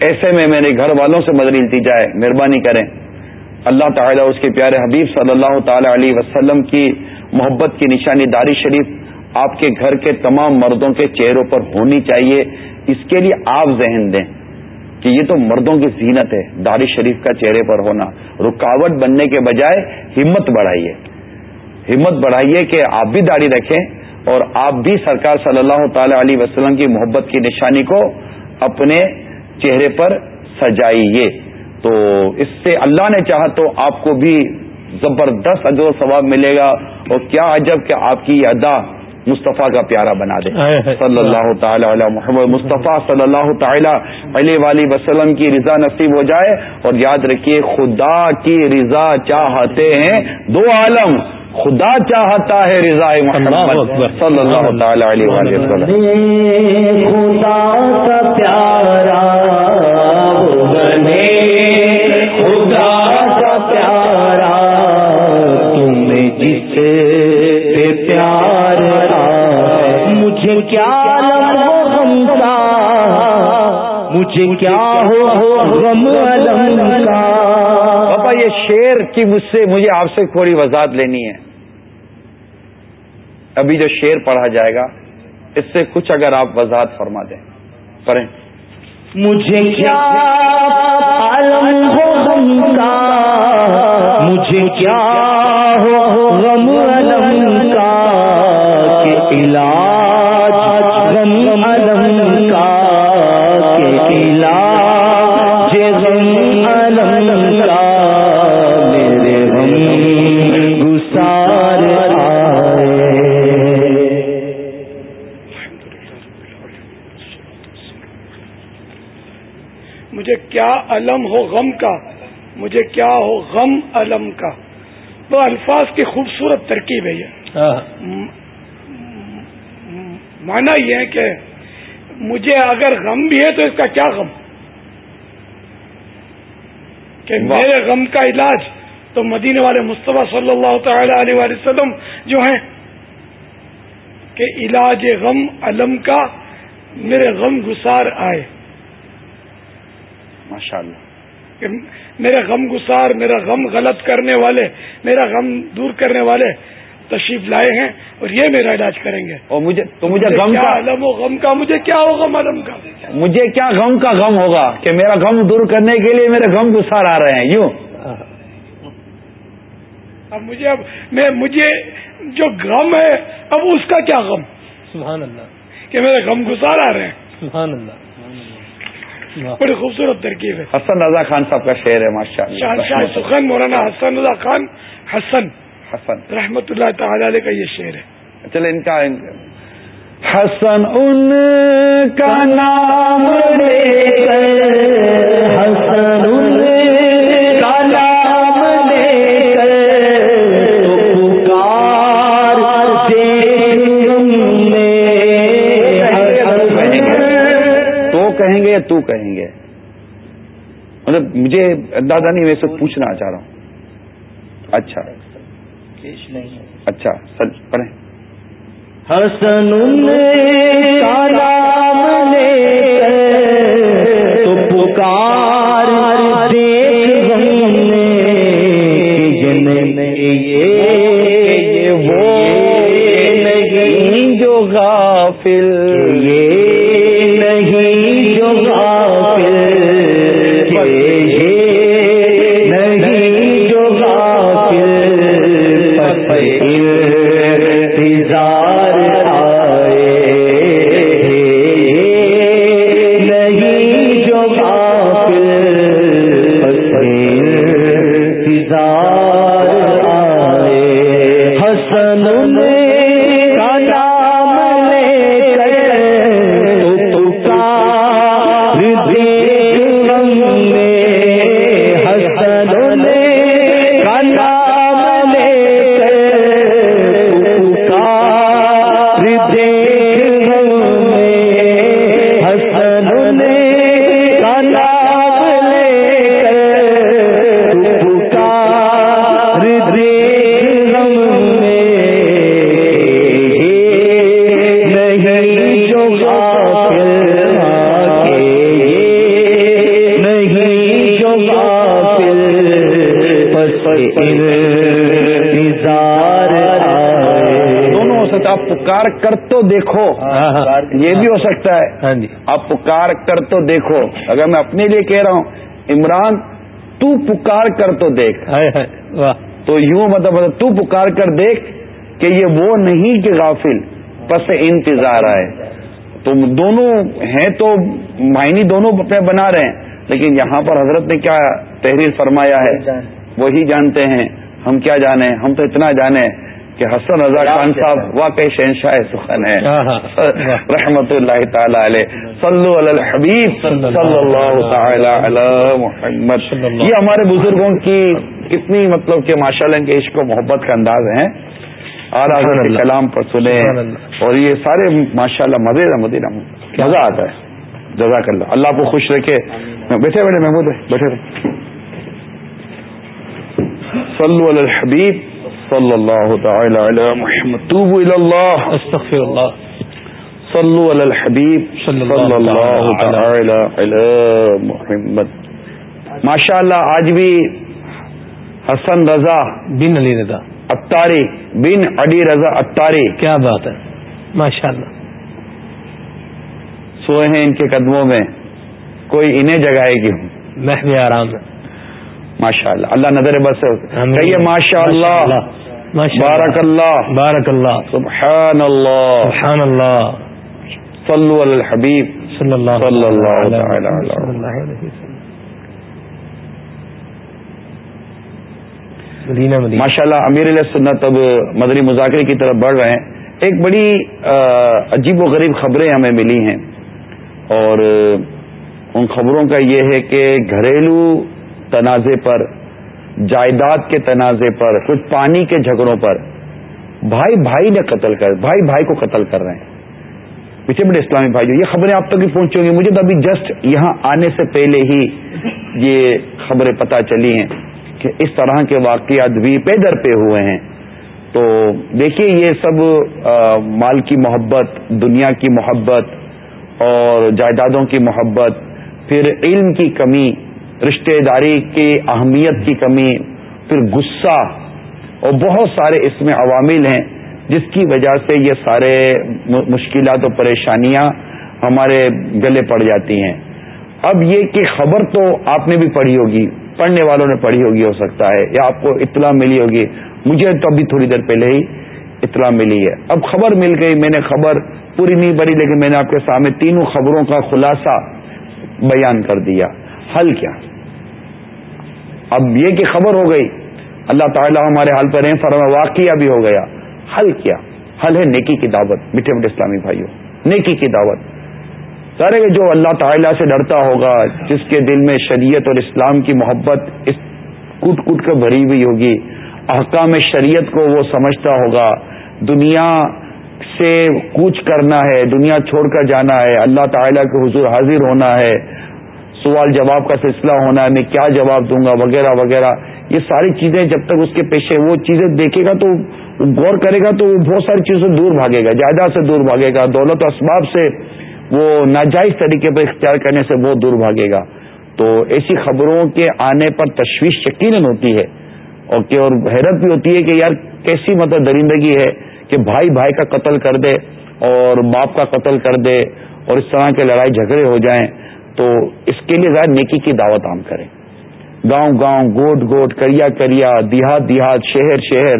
ایسے میں میرے گھر والوں سے مدد ملتی جائے، مہربانی کریں۔ اللہ تعالیٰ اس کے پیارے حبیب صلی اللہ تعالی علیہ وسلم کی محبت کی نشانی داری شریف آپ کے گھر کے تمام مردوں کے چہروں پر ہونی چاہیے۔ اس کے لیے آپ ذہن دیں کہ یہ تو مردوں کی زینت ہے داری شریف کا چہرے پر ہونا۔ رکاوٹ بننے کے بجائے ہمت بڑھائیے۔ ہمت بڑھائیے کہ آپ بھی داڑھی رکھیں۔ اور آپ بھی سرکار صلی اللہ تعالی علیہ وسلم کی محبت کی نشانی کو اپنے چہرے پر سجائیے۔ تو اس سے اللہ نے چاہا تو آپ کو بھی زبردست اجر و ثواب ملے گا اور کیا عجب کہ آپ کی ادا مصطفیٰ کا پیارا بنا دے۔ صلی اللہ تعالی علی محمد۔ مصطفیٰ صلی اللہ تعالی علیہ ولی وسلم کی رضا نصیب ہو جائے اور یاد رکھیے خدا کی رضا چاہتے ہیں دو عالم۔ خدا چاہتا ہے رضا محمد صلی اللہ تعالی علیہ وسلم. خدا کا پیارا خدا کا پیارا تم جس پہ پیار مجھے کیا غم کا؟ مجھے کیا ہو غم کا؟ پاپا یہ شیر کی مجھ سے مجھے آپ سے تھوڑی وضاحت لینی ہے۔ ابھی جو شیر پڑھا جائے گا، اس سے کچھ اگر آپ وضاحت فرما دیں۔ پڑھیں۔ مجھے کیا عالم ہو غم کا؟ مجھے کیا ہو غم علم کا؟ کہ علاج علم ہو غم کا مجھے کیا ہو غم علم کا۔ وہ الفاظ کی خوبصورت ترکیب ہے یہ۔ م- مانا یہ ہے کہ مجھے اگر غم بھی ہے تو اس کا کیا غم؟ کہ۔ میرے غم کا علاج تو مدینے والے مصطفیٰ صلی اللہ تعالی علیہ وآلہ وسلم جو ہیں کہ علاج غم علم کا میرے غم گسار آئے۔ ماشاء اللہ میرے غم گسار میرا غم غلط کرنے والے میرا غم دور کرنے والے تشریف لائے ہیں اور یہ میرا علاج کریں گے۔ اور مجھے تو مجھے مجھے غم کیا کا علم و غم کا مجھے کیا ہو غم علم کا؟ مجھے کیا غم کا غم ہوگا کہ میرا غم دور کرنے کے لیے میرے غم گسار آ رہے ہیں؟ یوں۔ اب مجھے اب میں مجھے جو غم ہے اب اس کا کیا غم؟ سبحان اللہ۔ کہ میرے غم گسار آ رہے ہیں۔ سبحان اللہ۔ بڑی خوبصورت ترکیب ہے. حسن رضا خان صاحب کا شعر ہے ماشاء اللہ سخن مولانا حسن اللہ خان حسن. حسن. رحمت اللہ تعالی علیہ کا یہ شعر ہے. چلے ان کا ان کا- حسن ان کا نام لے کر حسن تو کہیں گے؟ مطلب مجھے اندازہ نہیں میں سے پوچھنا چاہ رہا ہوں۔ اچھا۔ اچھا سر پڑھیں۔ حسن تو پکار کر تو دیکھو۔ یہ بھی ہو سکتا ہے۔ ہاں جی۔ آپ پکار کر تو دیکھو۔ اگر میں اپنے لیے کہہ رہا ہوں عمران تو پکار کر تو دیکھ۔ تو یوں مطلب مطلب تو پکار کر دیکھ کہ یہ وہ نہیں کہ غافل پس انتظار آئے۔ تو دونوں ہیں تو معنی دونوں اپنے بنا رہے ہیں لیکن یہاں پر حضرت نے کیا تحریر فرمایا ہے؟ وہی جانتے ہیں۔ ہم کیا جانے؟ ہم تو اتنا جانے۔ کہ حسن رضا خان صاحب واقعی شہنشاہ سخن ہے رحمت اللہ تعالی علیہ۔ صلو علی الحبیب۔ صلی اللہ تعالی علی محمد۔ یہ ہمارے بزرگوں کی کتنی مطلب کہ ماشاء اللہ کے عشق و محبت کا انداز ہیں۔ آر کلام پر سنے اور یہ سارے ماشاء اللہ مزے مدینہ مزہ آتا ہے۔ جزاک اللہ اللہ کو خوش رکھے۔ بیٹھے بیٹھے محمود بیٹھے۔ صلو علی الحبیب۔ صلی اللہ تعالی علی محمد. توبو الى اللہ. استغفر اللہ صلو علی الحبیب. صلی اللہ تعالی علی محمد. ماشاء اللہ آج بھی حسن رضا بن علی رضا. اتاری بن علی رضا اتاری کیا بات ہے. ماشاء اللہ سوئے ہیں ان کے قدموں میں. کوئی انہیں جگائے گی ہوں. میں بھی آرام میں ماشاء اللہ اللہ نظر بس کہیے ماشاء اللہ بارک اللہ بارک اللہ سبحان اللہ سبحان اللہ صلو علی الحبیب۔ صلی اللہ صلی اللہ ماشاء اللہ امیر علیہ سنت اب مدنی مذاکرے کی طرف بڑھ رہے ہیں۔ ایک بڑی عجیب و غریب خبریں ہمیں ملی ہیں۔ اور ان خبروں کا یہ ہے کہ گھریلو تنازع پر، جائیداد کے تنازع پر، کچھ پانی کے جھگڑوں پر، بھائی بھائی نے قتل کر، بھائی بھائی کو قتل کر رہے ہیں۔ پیچھے بڑے اسلامی بھائی یہ خبریں آپ تک بھی پہنچی ہوں گی۔ مجھے تو ابھی جسٹ یہاں آنے سے پہلے ہی یہ خبریں پتہ چلی ہیں کہ اس طرح کے واقعات بھی پے در پہ ہوئے ہیں۔ تو دیکھیے، یہ سب مال کی محبت، دنیا کی محبت اور جائیدادوں کی محبت، پھر علم کی کمی رشتہ داری کی اہمیت کی کمی، پھر غصہ، اور بہت سارے اس میں عوامل ہیں، جس کی وجہ سے یہ سارے مشکلات اور پریشانیاں ہمارے گلے پڑ جاتی ہیں۔ اب یہ کہ خبر تو آپ نے بھی پڑھی ہوگی، پڑھنے والوں نے پڑھی ہوگی ہو سکتا ہے، یا آپ کو اطلاع ملی ہوگی۔ مجھے تو ابھی تھوڑی دیر پہلے ہی اطلاع ملی ہے۔ اب خبر مل گئی، میں نے خبر پوری نہیں پڑھی، لیکن میں نے آپ کے سامنے تینوں خبروں کا خلاصہ بیان کر دیا۔ حل کیا؟ اب یہ کہ خبر ہو گئی، اللہ تعالیٰ ہمارے حال پر ہیں فرما، واقعہ بھی ہو گیا۔ حل کیا؟ حل ہے نیکی کی دعوت۔ میٹھے میٹھے اسلامی بھائیوں، نیکی کی دعوت۔ سارے جو اللہ تعالیٰ سے ڈرتا ہوگا، جس کے دل میں شریعت اور اسلام کی محبت اس کٹ کٹ کر بھری ہوئی ہوگی، احکام شریعت کو وہ سمجھتا ہوگا۔ دنیا سے کوچ کرنا ہے، دنیا چھوڑ کر جانا ہے۔ اللہ تعالیٰ کے حضور حاضر ہونا ہے۔ سوال جواب کا سلسلہ ہونا ہے، میں کیا جواب دوں گا، وغیرہ وغیرہ۔ یہ ساری چیزیں جب تک اس کے پیچھے وہ چیزیں دیکھے گا تو غور کرے گا تو وہ بہت ساری چیزوں سے دور بھاگے گا، جائیداد سے دور بھاگے گا، دولت و اسباب سے وہ ناجائز طریقے پر اختیار کرنے سے بہت دور بھاگے گا۔ تو ایسی خبروں کے آنے پر تشویش یقیناً ہوتی ہے، اور کہ اور حیرت بھی ہوتی ہے کہ یار کیسی مطلب درندگی ہے کہ بھائی بھائی کا قتل کر دے اور باپ کا قتل کر دے اور اس طرح کے لڑائی جھگڑے ہو جائیں۔ تو اس کے لیے ظاہر نیکی کی دعوت عام کریں۔ گاؤں گاؤں، گوٹ گوٹ، کریا کریا، دیہات دیہات، شہر شہر،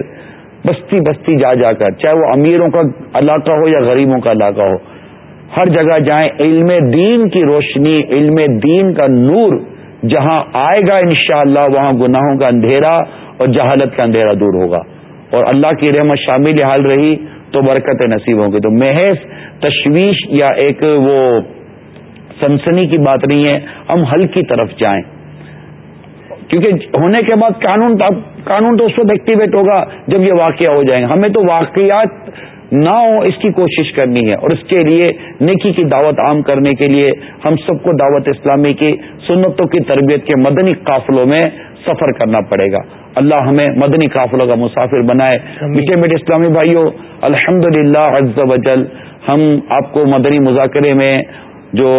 بستی بستی جا جا کر، چاہے وہ امیروں کا علاقہ ہو یا غریبوں کا علاقہ ہو، ہر جگہ جائیں، علم دین کی روشنی، علم دین کا نور جہاں آئے گا انشاءاللہ، وہاں گناہوں کا اندھیرا اور جہالت کا اندھیرا دور ہوگا۔ اور اللہ کی رحمت شامل حال رہی تو برکت نصیب ہوں گی۔ تو محض تشویش یا ایک وہ سنسنی کی بات نہیں ہے ہم حل کی طرف جائیں۔ کیونکہ ہونے کے بعد قانون قانون تو اس وقت ایکٹیویٹ ہوگا جب یہ واقعہ ہو جائیں گے۔ ہمیں تو واقعات نہ ہو اس کی کوشش کرنی ہے۔ اور اس کے لیے نیکی کی دعوت عام کرنے کے لیے ہم سب کو دعوت اسلامی کی سنتوں کی تربیت کے مدنی قافلوں میں سفر کرنا پڑے گا۔ اللہ ہمیں مدنی قافلوں کا مسافر بنائے۔ میٹھے میٹھے اسلامی بھائیوں الحمد للہ وجل ہم آپ کو مدنی مذاکرے میں جو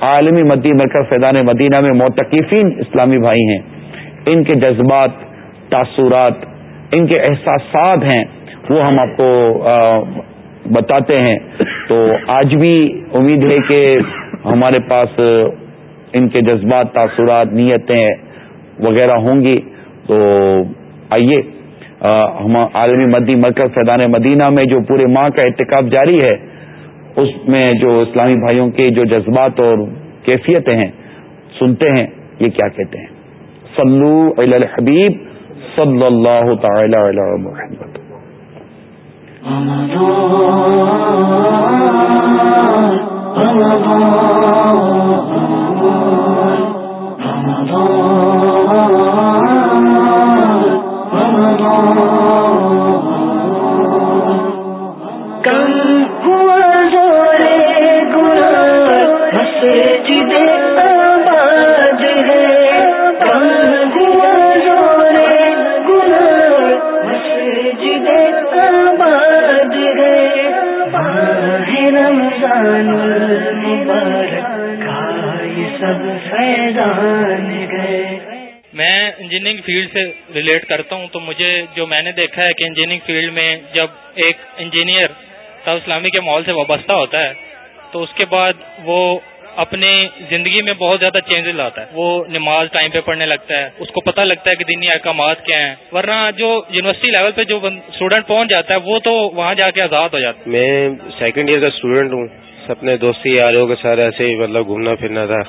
عالمی مدی مرکز فیضان مدینہ میں موتقفین اسلامی بھائی ہیں، ان کے جذبات، تاثرات، ان کے احساسات ہیں، وہ ہم آپ کو بتاتے ہیں۔ تو آج بھی امید ہے کہ ہمارے پاس، ان کے جذبات، تاثرات، نیتیں وغیرہ ہوں گی۔ تو آئیے ہم عالمی مدی مرکز فیضان مدینہ میں جو پورے ماہ کا احتکاب جاری ہے اس میں جو اسلامی بھائیوں کے جو جذبات اور کیفیتیں ہیں، سنتے ہیں، یہ کیا کہتے ہیں؟ صلو علی الحبیب صلی اللہ تعالی علی محمد۔ میں انجینئرنگ فیلڈ سے ریلیٹ کرتا ہوں تو مجھے جو میں نے دیکھا ہے کہ انجینئرنگ فیلڈ میں جب ایک انجینئر سعود اسلامی کے ماحول سے وابستہ ہوتا ہے تو اس کے بعد وہ اپنی زندگی میں بہت زیادہ چینجز لاتا ہے۔ وہ نماز ٹائم پہ پڑھنے لگتا ہے۔ اس کو پتہ لگتا ہے کہ دینی احکامات کیا ہیں۔ ورنہ جو یونیورسٹی لیول پہ جو اسٹوڈنٹ پہنچ جاتا ہے، وہ تو وہاں جا کے آزاد ہو جاتا ہے۔ میں سیکنڈ ایئر کا اسٹوڈنٹ ہوں۔ اپنے دوستی یاروں کے ساتھ ایسے ہی مطلب گھومنا پھرنا تھا۔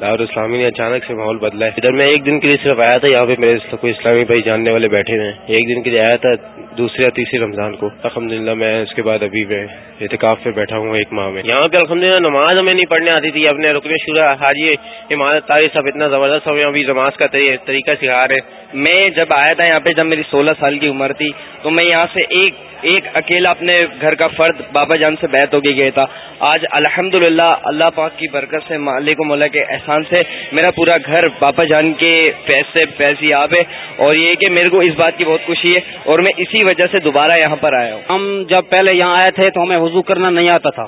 دار اسلامی نے اچانک سے ماحول بدلا ہے۔ ادھر میں ایک دن کے لیے صرف آیا تھا، یہاں پہ میرے کوئی اسلامی بھائی جاننے والے بیٹھے ہوئے ہیں۔ ایک دن کے لیے آیا تھا۔ دوسری یا تیسری رمضان کو۔ الحمد للہ میں اس کے بعد ابھی میں احتکاف پہ بیٹھا ہوں، ایک ماہ میں۔ یہاں پہ الحمد للہ نماز ہمیں نہیں پڑھنے آتی تھی۔ اپنے رکن شورا، حاجی عمارت تاری صاحب اتنا زبردست ہمیں ابھی نماز کا طریقہ سکھا رہے میں جب آیا تھا یہاں پہ، جب میری سولہ سال کی عمر تھی، تو میں یہاں سے ایک ایک اکیلا اپنے گھر کا فرد بابا جان سے بیت ہو کے گیا تھا۔ آج الحمد اللہ پاک کی برکت سے، مالک و مولا کے احسان سے میرا پورا گھر بابا جان کے پیسے پیسے آب ہے۔ اور یہ کہ میرے کو اس بات کی بہت خوشی ہے اور میں اسی وجہ سے دوبارہ یہاں پر آیا ہوں۔ ہم جب پہلے یہاں آئے تھے تو ہمیں وضو کرنا نہیں آتا تھا۔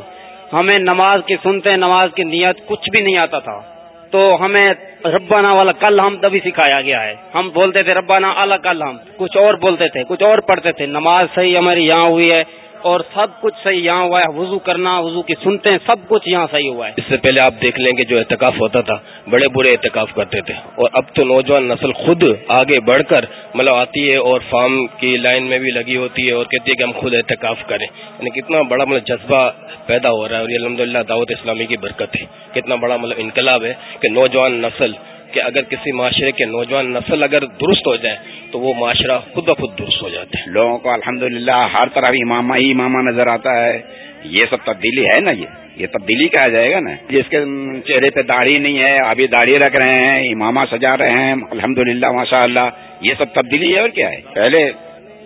ہمیں نماز کی سنتے، نماز کی نیت کچھ بھی نہیں آتا تھا۔ تو ہمیں ربانہ والا کل ہم تبھی سکھایا گیا ہے۔ ہم بولتے تھے ربانہ اعلی کل ہم۔ کچھ اور بولتے تھے، کچھ اور پڑھتے تھے۔ نماز صحیح ہماری یہاں ہوئی ہے۔ اور سب کچھ صحیح یہاں ہوا ہے۔ وضو کرنا، وضو کی سنتے ہیں، سب کچھ یہاں صحیح ہوا ہے۔ اس سے پہلے آپ دیکھ لیں گے جو احتکاف ہوتا تھا، بڑے برے احتکاف کرتے تھے۔ اور اب تو نوجوان نسل خود آگے بڑھ کر مطلب آتی ہے اور فارم کی لائن میں بھی لگی ہوتی ہے اور کہتی ہے کہ ہم خود احتکاف کریں۔ یعنی کتنا بڑا مطلب جذبہ پیدا ہو رہا ہے اور یہ الحمد للہ دعوت اسلامی کی برکت ہے۔ کتنا بڑا مطلب انقلاب ہے کہ نوجوان نسل کہ اگر کسی معاشرے کے نوجوان نسل اگر درست ہو جائے تو وہ معاشرہ خود بخود درست ہو جاتا ہے۔ لوگوں کو الحمد ہر طرح امامہ ہی امامہ نظر آتا ہے۔ یہ سب تبدیلی ہے نا یہ؟ یہ تبدیلی کہا جائے گا نا؟ جس کے چہرے پہ داڑھی نہیں ہے ابھی داڑھی رکھ رہے ہیں امامہ سجا رہے ہیں الحمد للہ ماشاء اللہ یہ سب تبدیلی ہے اور کیا ہے؟ پہلے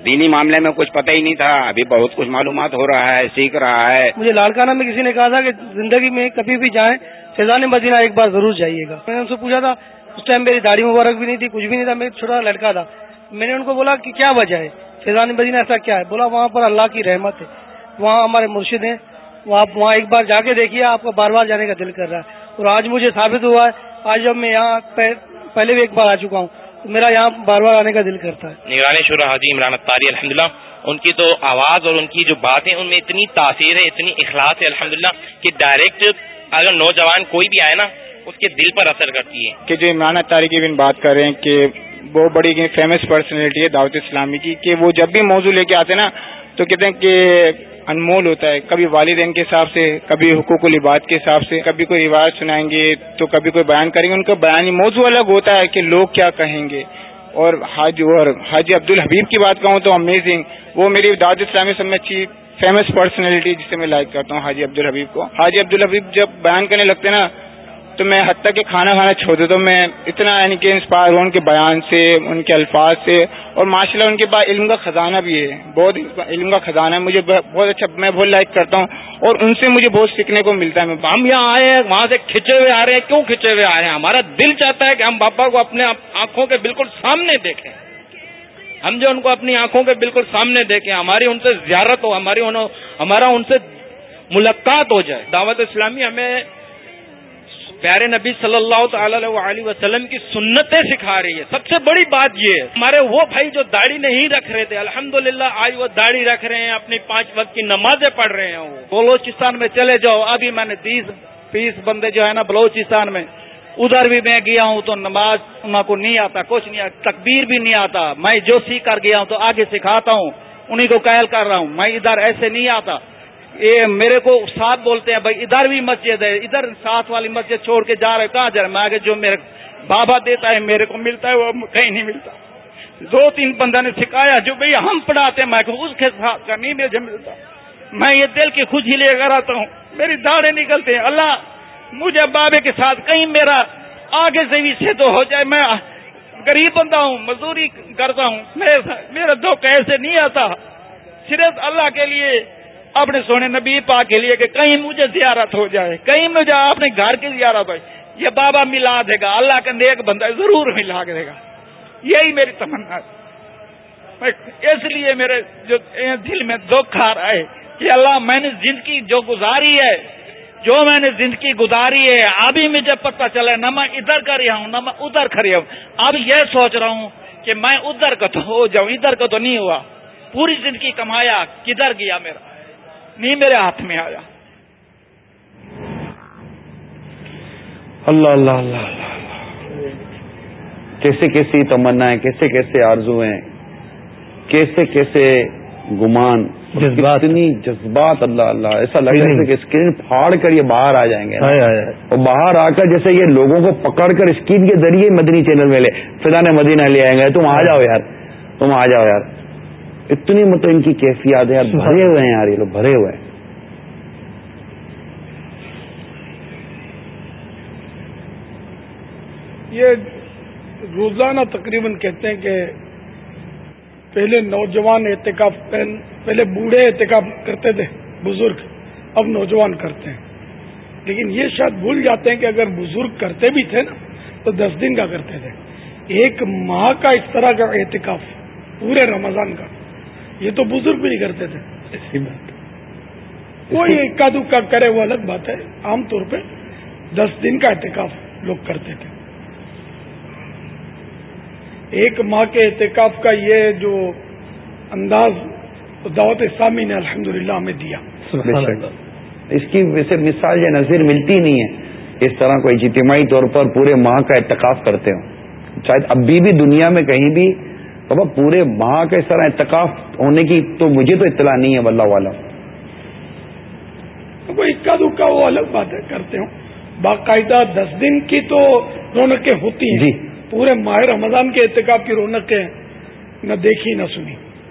دینی معاملے میں کچھ پتہ ہی نہیں تھا ابھی بہت کچھ معلومات ہو رہا ہے سیکھ رہا ہے۔ مجھے لالکانہ میں کسی نے کہا تھا کہ زندگی میں کبھی بھی جائیں فیضان مدینہ ایک بار ضرور جائیے گا۔ میں نے ان سے پوچھا تھا، اس ٹائم میری داڑھی مبارک بھی نہیں تھی، کچھ بھی نہیں تھا، میں چھوٹا لڑکا تھا۔ میں نے ان کو بولا کہ کیا وجہ ہے؟ فیضان مدینہ ایسا کیا ہے؟ بولا وہاں پر اللہ کی رحمت ہے۔ وہاں ہمارے مرشد ہیں۔ آپ وہاں ایک بار جا کے دیکھیے، آپ کو بار بار جانے کا دل کر رہا ہے۔ اور آج مجھے ثابت ہوا ہے، آج جب میں یہاں پہلے بھی ایک بار آ چکا ہوں، تو میرا یہاں بار بار آنے کا دل کرتا ہے۔ نگرانی شورا حاجی عمران اختاری الحمد ان کی تو آواز اور ان کی جو باتیں، ان میں اتنی تاثیر ہے، اتنی اخلاص ہے الحمد للہ کہ ڈائریکٹ اگر نوجوان کوئی بھی آئے نا، اس کے دل پر اثر کرتی ہے۔ کہ جو عمران اطاری کی بھی بات کر رہے ہیں کہ وہ بڑی فیمس پرسنالٹی ہے دعوت اسلامی کی، کہ وہ جب بھی موضوع لے کے آتے نا، تو کہتے ہیں کہ انمول ہوتا ہے۔ کبھی والدین کے حساب سے، کبھی حقوق العباد کے حساب سے، کبھی کوئی روایت سنائیں گے تو کبھی کوئی بیان کریں گے۔ ان کا بیانی موضوع الگ ہوتا ہے کہ لوگ کیا کہیں گے۔ اور حاج، اور حاجی عبد الحبیب کی بات کہوں تو امیزنگ وہ میری دعوت اسلامی سب میں اچھی فیمس پرسنالٹی جسے میں لائک کرتا ہوں، حاجی عبد الحبیب کو۔ حاجی عبد الحبیب جب بیان کرنے لگتے نا، تو میں حد تک کہ کھانا کھانا چھوڑ دیتا ہوں۔ میں اتنا یعنی کہ انسپائر ہوں ان کے بیان سے، ان کے الفاظ سے۔ اور ماشاء اللہ ان کے پاس علم کا خزانہ بھی ہے۔ بہت علم کا خزانہ ہے۔ مجھے بہت اچھا میں بہت لائک کرتا ہوں۔ اور ان سے مجھے بہت سیکھنے کو ملتا ہے۔ ہم یہاں آئے ہیں، وہاں سے کھچے ہوئے آ رہے ہیں۔ کیوں کھچے ہوئے آ رہے ہیں؟ ہمارا دل چاہتا ہے کہ ہم باپا کو اپنے آنکھوں کے بالکل سامنے دیکھیں۔ ہم جو ان کو اپنی آنکھوں کے بالکل سامنے دیکھیں، ہماری ان سے زیارت ہو، ہماری ہمارا ان سے ملاقات ہو جائے۔ دعوت اسلامی ہمیں پیارے نبی صلی اللہ تعالی علیہ وسلم کی سنتیں سکھا رہی ہے۔ سب سے بڑی بات یہ ہے، ہمارے وہ بھائی جو داڑھی نہیں رکھ رہے تھے الحمد للہ آج وہ داڑھی رکھ رہے ہیں، اپنی پانچ وقت کی نمازیں پڑھ رہے ہیں وہ۔ بلوچستان میں چلے جاؤ، ابھی میں نے تیس بیس بندے جو ہے نا بلوچستان میں ادھر بھی میں گیا ہوں تو نماز ان کو نہیں آتا، کچھ نہیں آتا، تکبیر بھی نہیں آتا۔ میں جو سیکھ کر گیا ہوں تو آگے سکھاتا ہوں انہیں کو قائل کر رہا ہوں۔ میں ادھر ایسے نہیں آتا۔ یہ میرے کو ساتھ بولتے ہیں، بھائی ادھر بھی مسجد ہے، ادھر ساتھ والی مسجد چھوڑ کے جا رہے کہاں جا رہے میں آگے جو میرے بابا دیتا ہے، میرے کو ملتا ہے، وہ کہیں نہیں ملتا۔ دو تین بندہ نے سکھایا، جو بھائی ہم پڑھاتے میں اس کے ساتھ کا نہیں مجھے ملتا۔ میں یہ دل کی خوشی لے کر آتا ہوں۔ میری داڑیں نکلتے ہیں۔ اللہ مجھے بابے کے ساتھ کہیں میرا آگے سے بھی سے تو ہو جائے، میں غریب بندہ ہوں، مزدوری کرتا ہوں میرا دکھ ایسے نہیں آتا۔ صرف اللہ کے لیے، اپنے سونے نبی پا کے لیے کہ کہیں مجھے زیارت ہو جائے، کہیں مجھے اپنے گھر کی زیارت ہو جائے۔ یہ بابا ملا دے گا، اللہ کا نیک بندہ ضرور ملا دے گا۔ یہی میری تمنا ہے۔ اس لیے میرے جو دل میں دکھ آ رہا ہے کہ اللہ میں نے زندگی جو گزاری ہے جو میں نے زندگی گزاری ہے، ابھی مجھے پتہ چلا، نہ میں ادھر کر رہا ہوں، نہ میں ادھر کھڑی ہوں۔ اب یہ سوچ رہا ہوں کہ میں ادھر کا تو ہو جاؤں، ادھر کا تو نہیں ہوا۔ پوری زندگی کمایا، کدھر گیا میرا؟ نہیں میرے ہاتھ میں آیا۔ اللہ اللہ اللہ اللہ کیسے کیسی تمنا ہے کیسے کیسے آرزو ہیں؟ کیسے کیسے گمان؟ جذبات. جذبات اللہ اللہ ایسا لگ رہا ہے کہ اسکرین پھاڑ کر یہ باہر آ جائیں گے۔ اور باہر آ کر جیسے یہ لوگوں کو پکڑ کر اسکرین کے ذریعے مدنی چینل میں لے نے مدینہ لے آئیں گے تم آ جاؤ یار تم آ جاؤ یار۔ اتنی مطلب ان کی کیفیات ہے یار بھرے ہوئے ہیں یار یہ لوگ بھرے ہوئے ہیں۔ یہ روزانہ تقریباً کہتے ہیں کہ پہلے نوجوان احتکاب پہلے بوڑھے احتکاب کرتے تھے بزرگ اب نوجوان کرتے ہیں۔ لیکن یہ شاید بھول جاتے ہیں کہ اگر بزرگ کرتے بھی تھے نا تو دس دن کا کرتے تھے۔ ایک ماہ کا اس طرح کا احتکاف پورے رمضان کا۔ یہ تو بزرگ بھی نہیں کرتے تھے۔ ایسی بات۔ کوئی اکا دکا کرے وہ الگ بات ہے۔ عام طور پہ دس دن کا احتکاف لوگ کرتے تھے۔ ایک ماہ کے احتکاف کا یہ جو انداز دعوت اسلامی نے الحمد للہ ہمیں دیا۔ اس کی ویسے مثال یا نظیر ملتی نہیں ہے۔ اس طرح کوئی اجتماعی طور پر پورے ماہ کا اعتکاف کرتے ہوں۔ شاید ابھی بھی دنیا میں کہیں بھی بابا پورے ماہ کا اس طرح اعتکاف ہونے کی تو مجھے تو اطلاع نہیں ہے واللہ والا کوئی اکا دکا وہ الگ بات ہے کرتے ہوں۔ باقاعدہ دس دن کی تو رونقیں ہوتی ہیں۔ جی۔ پورے ماہ رمضان کے احتکاب کی رونقیں نہ دیکھی نہ سنی۔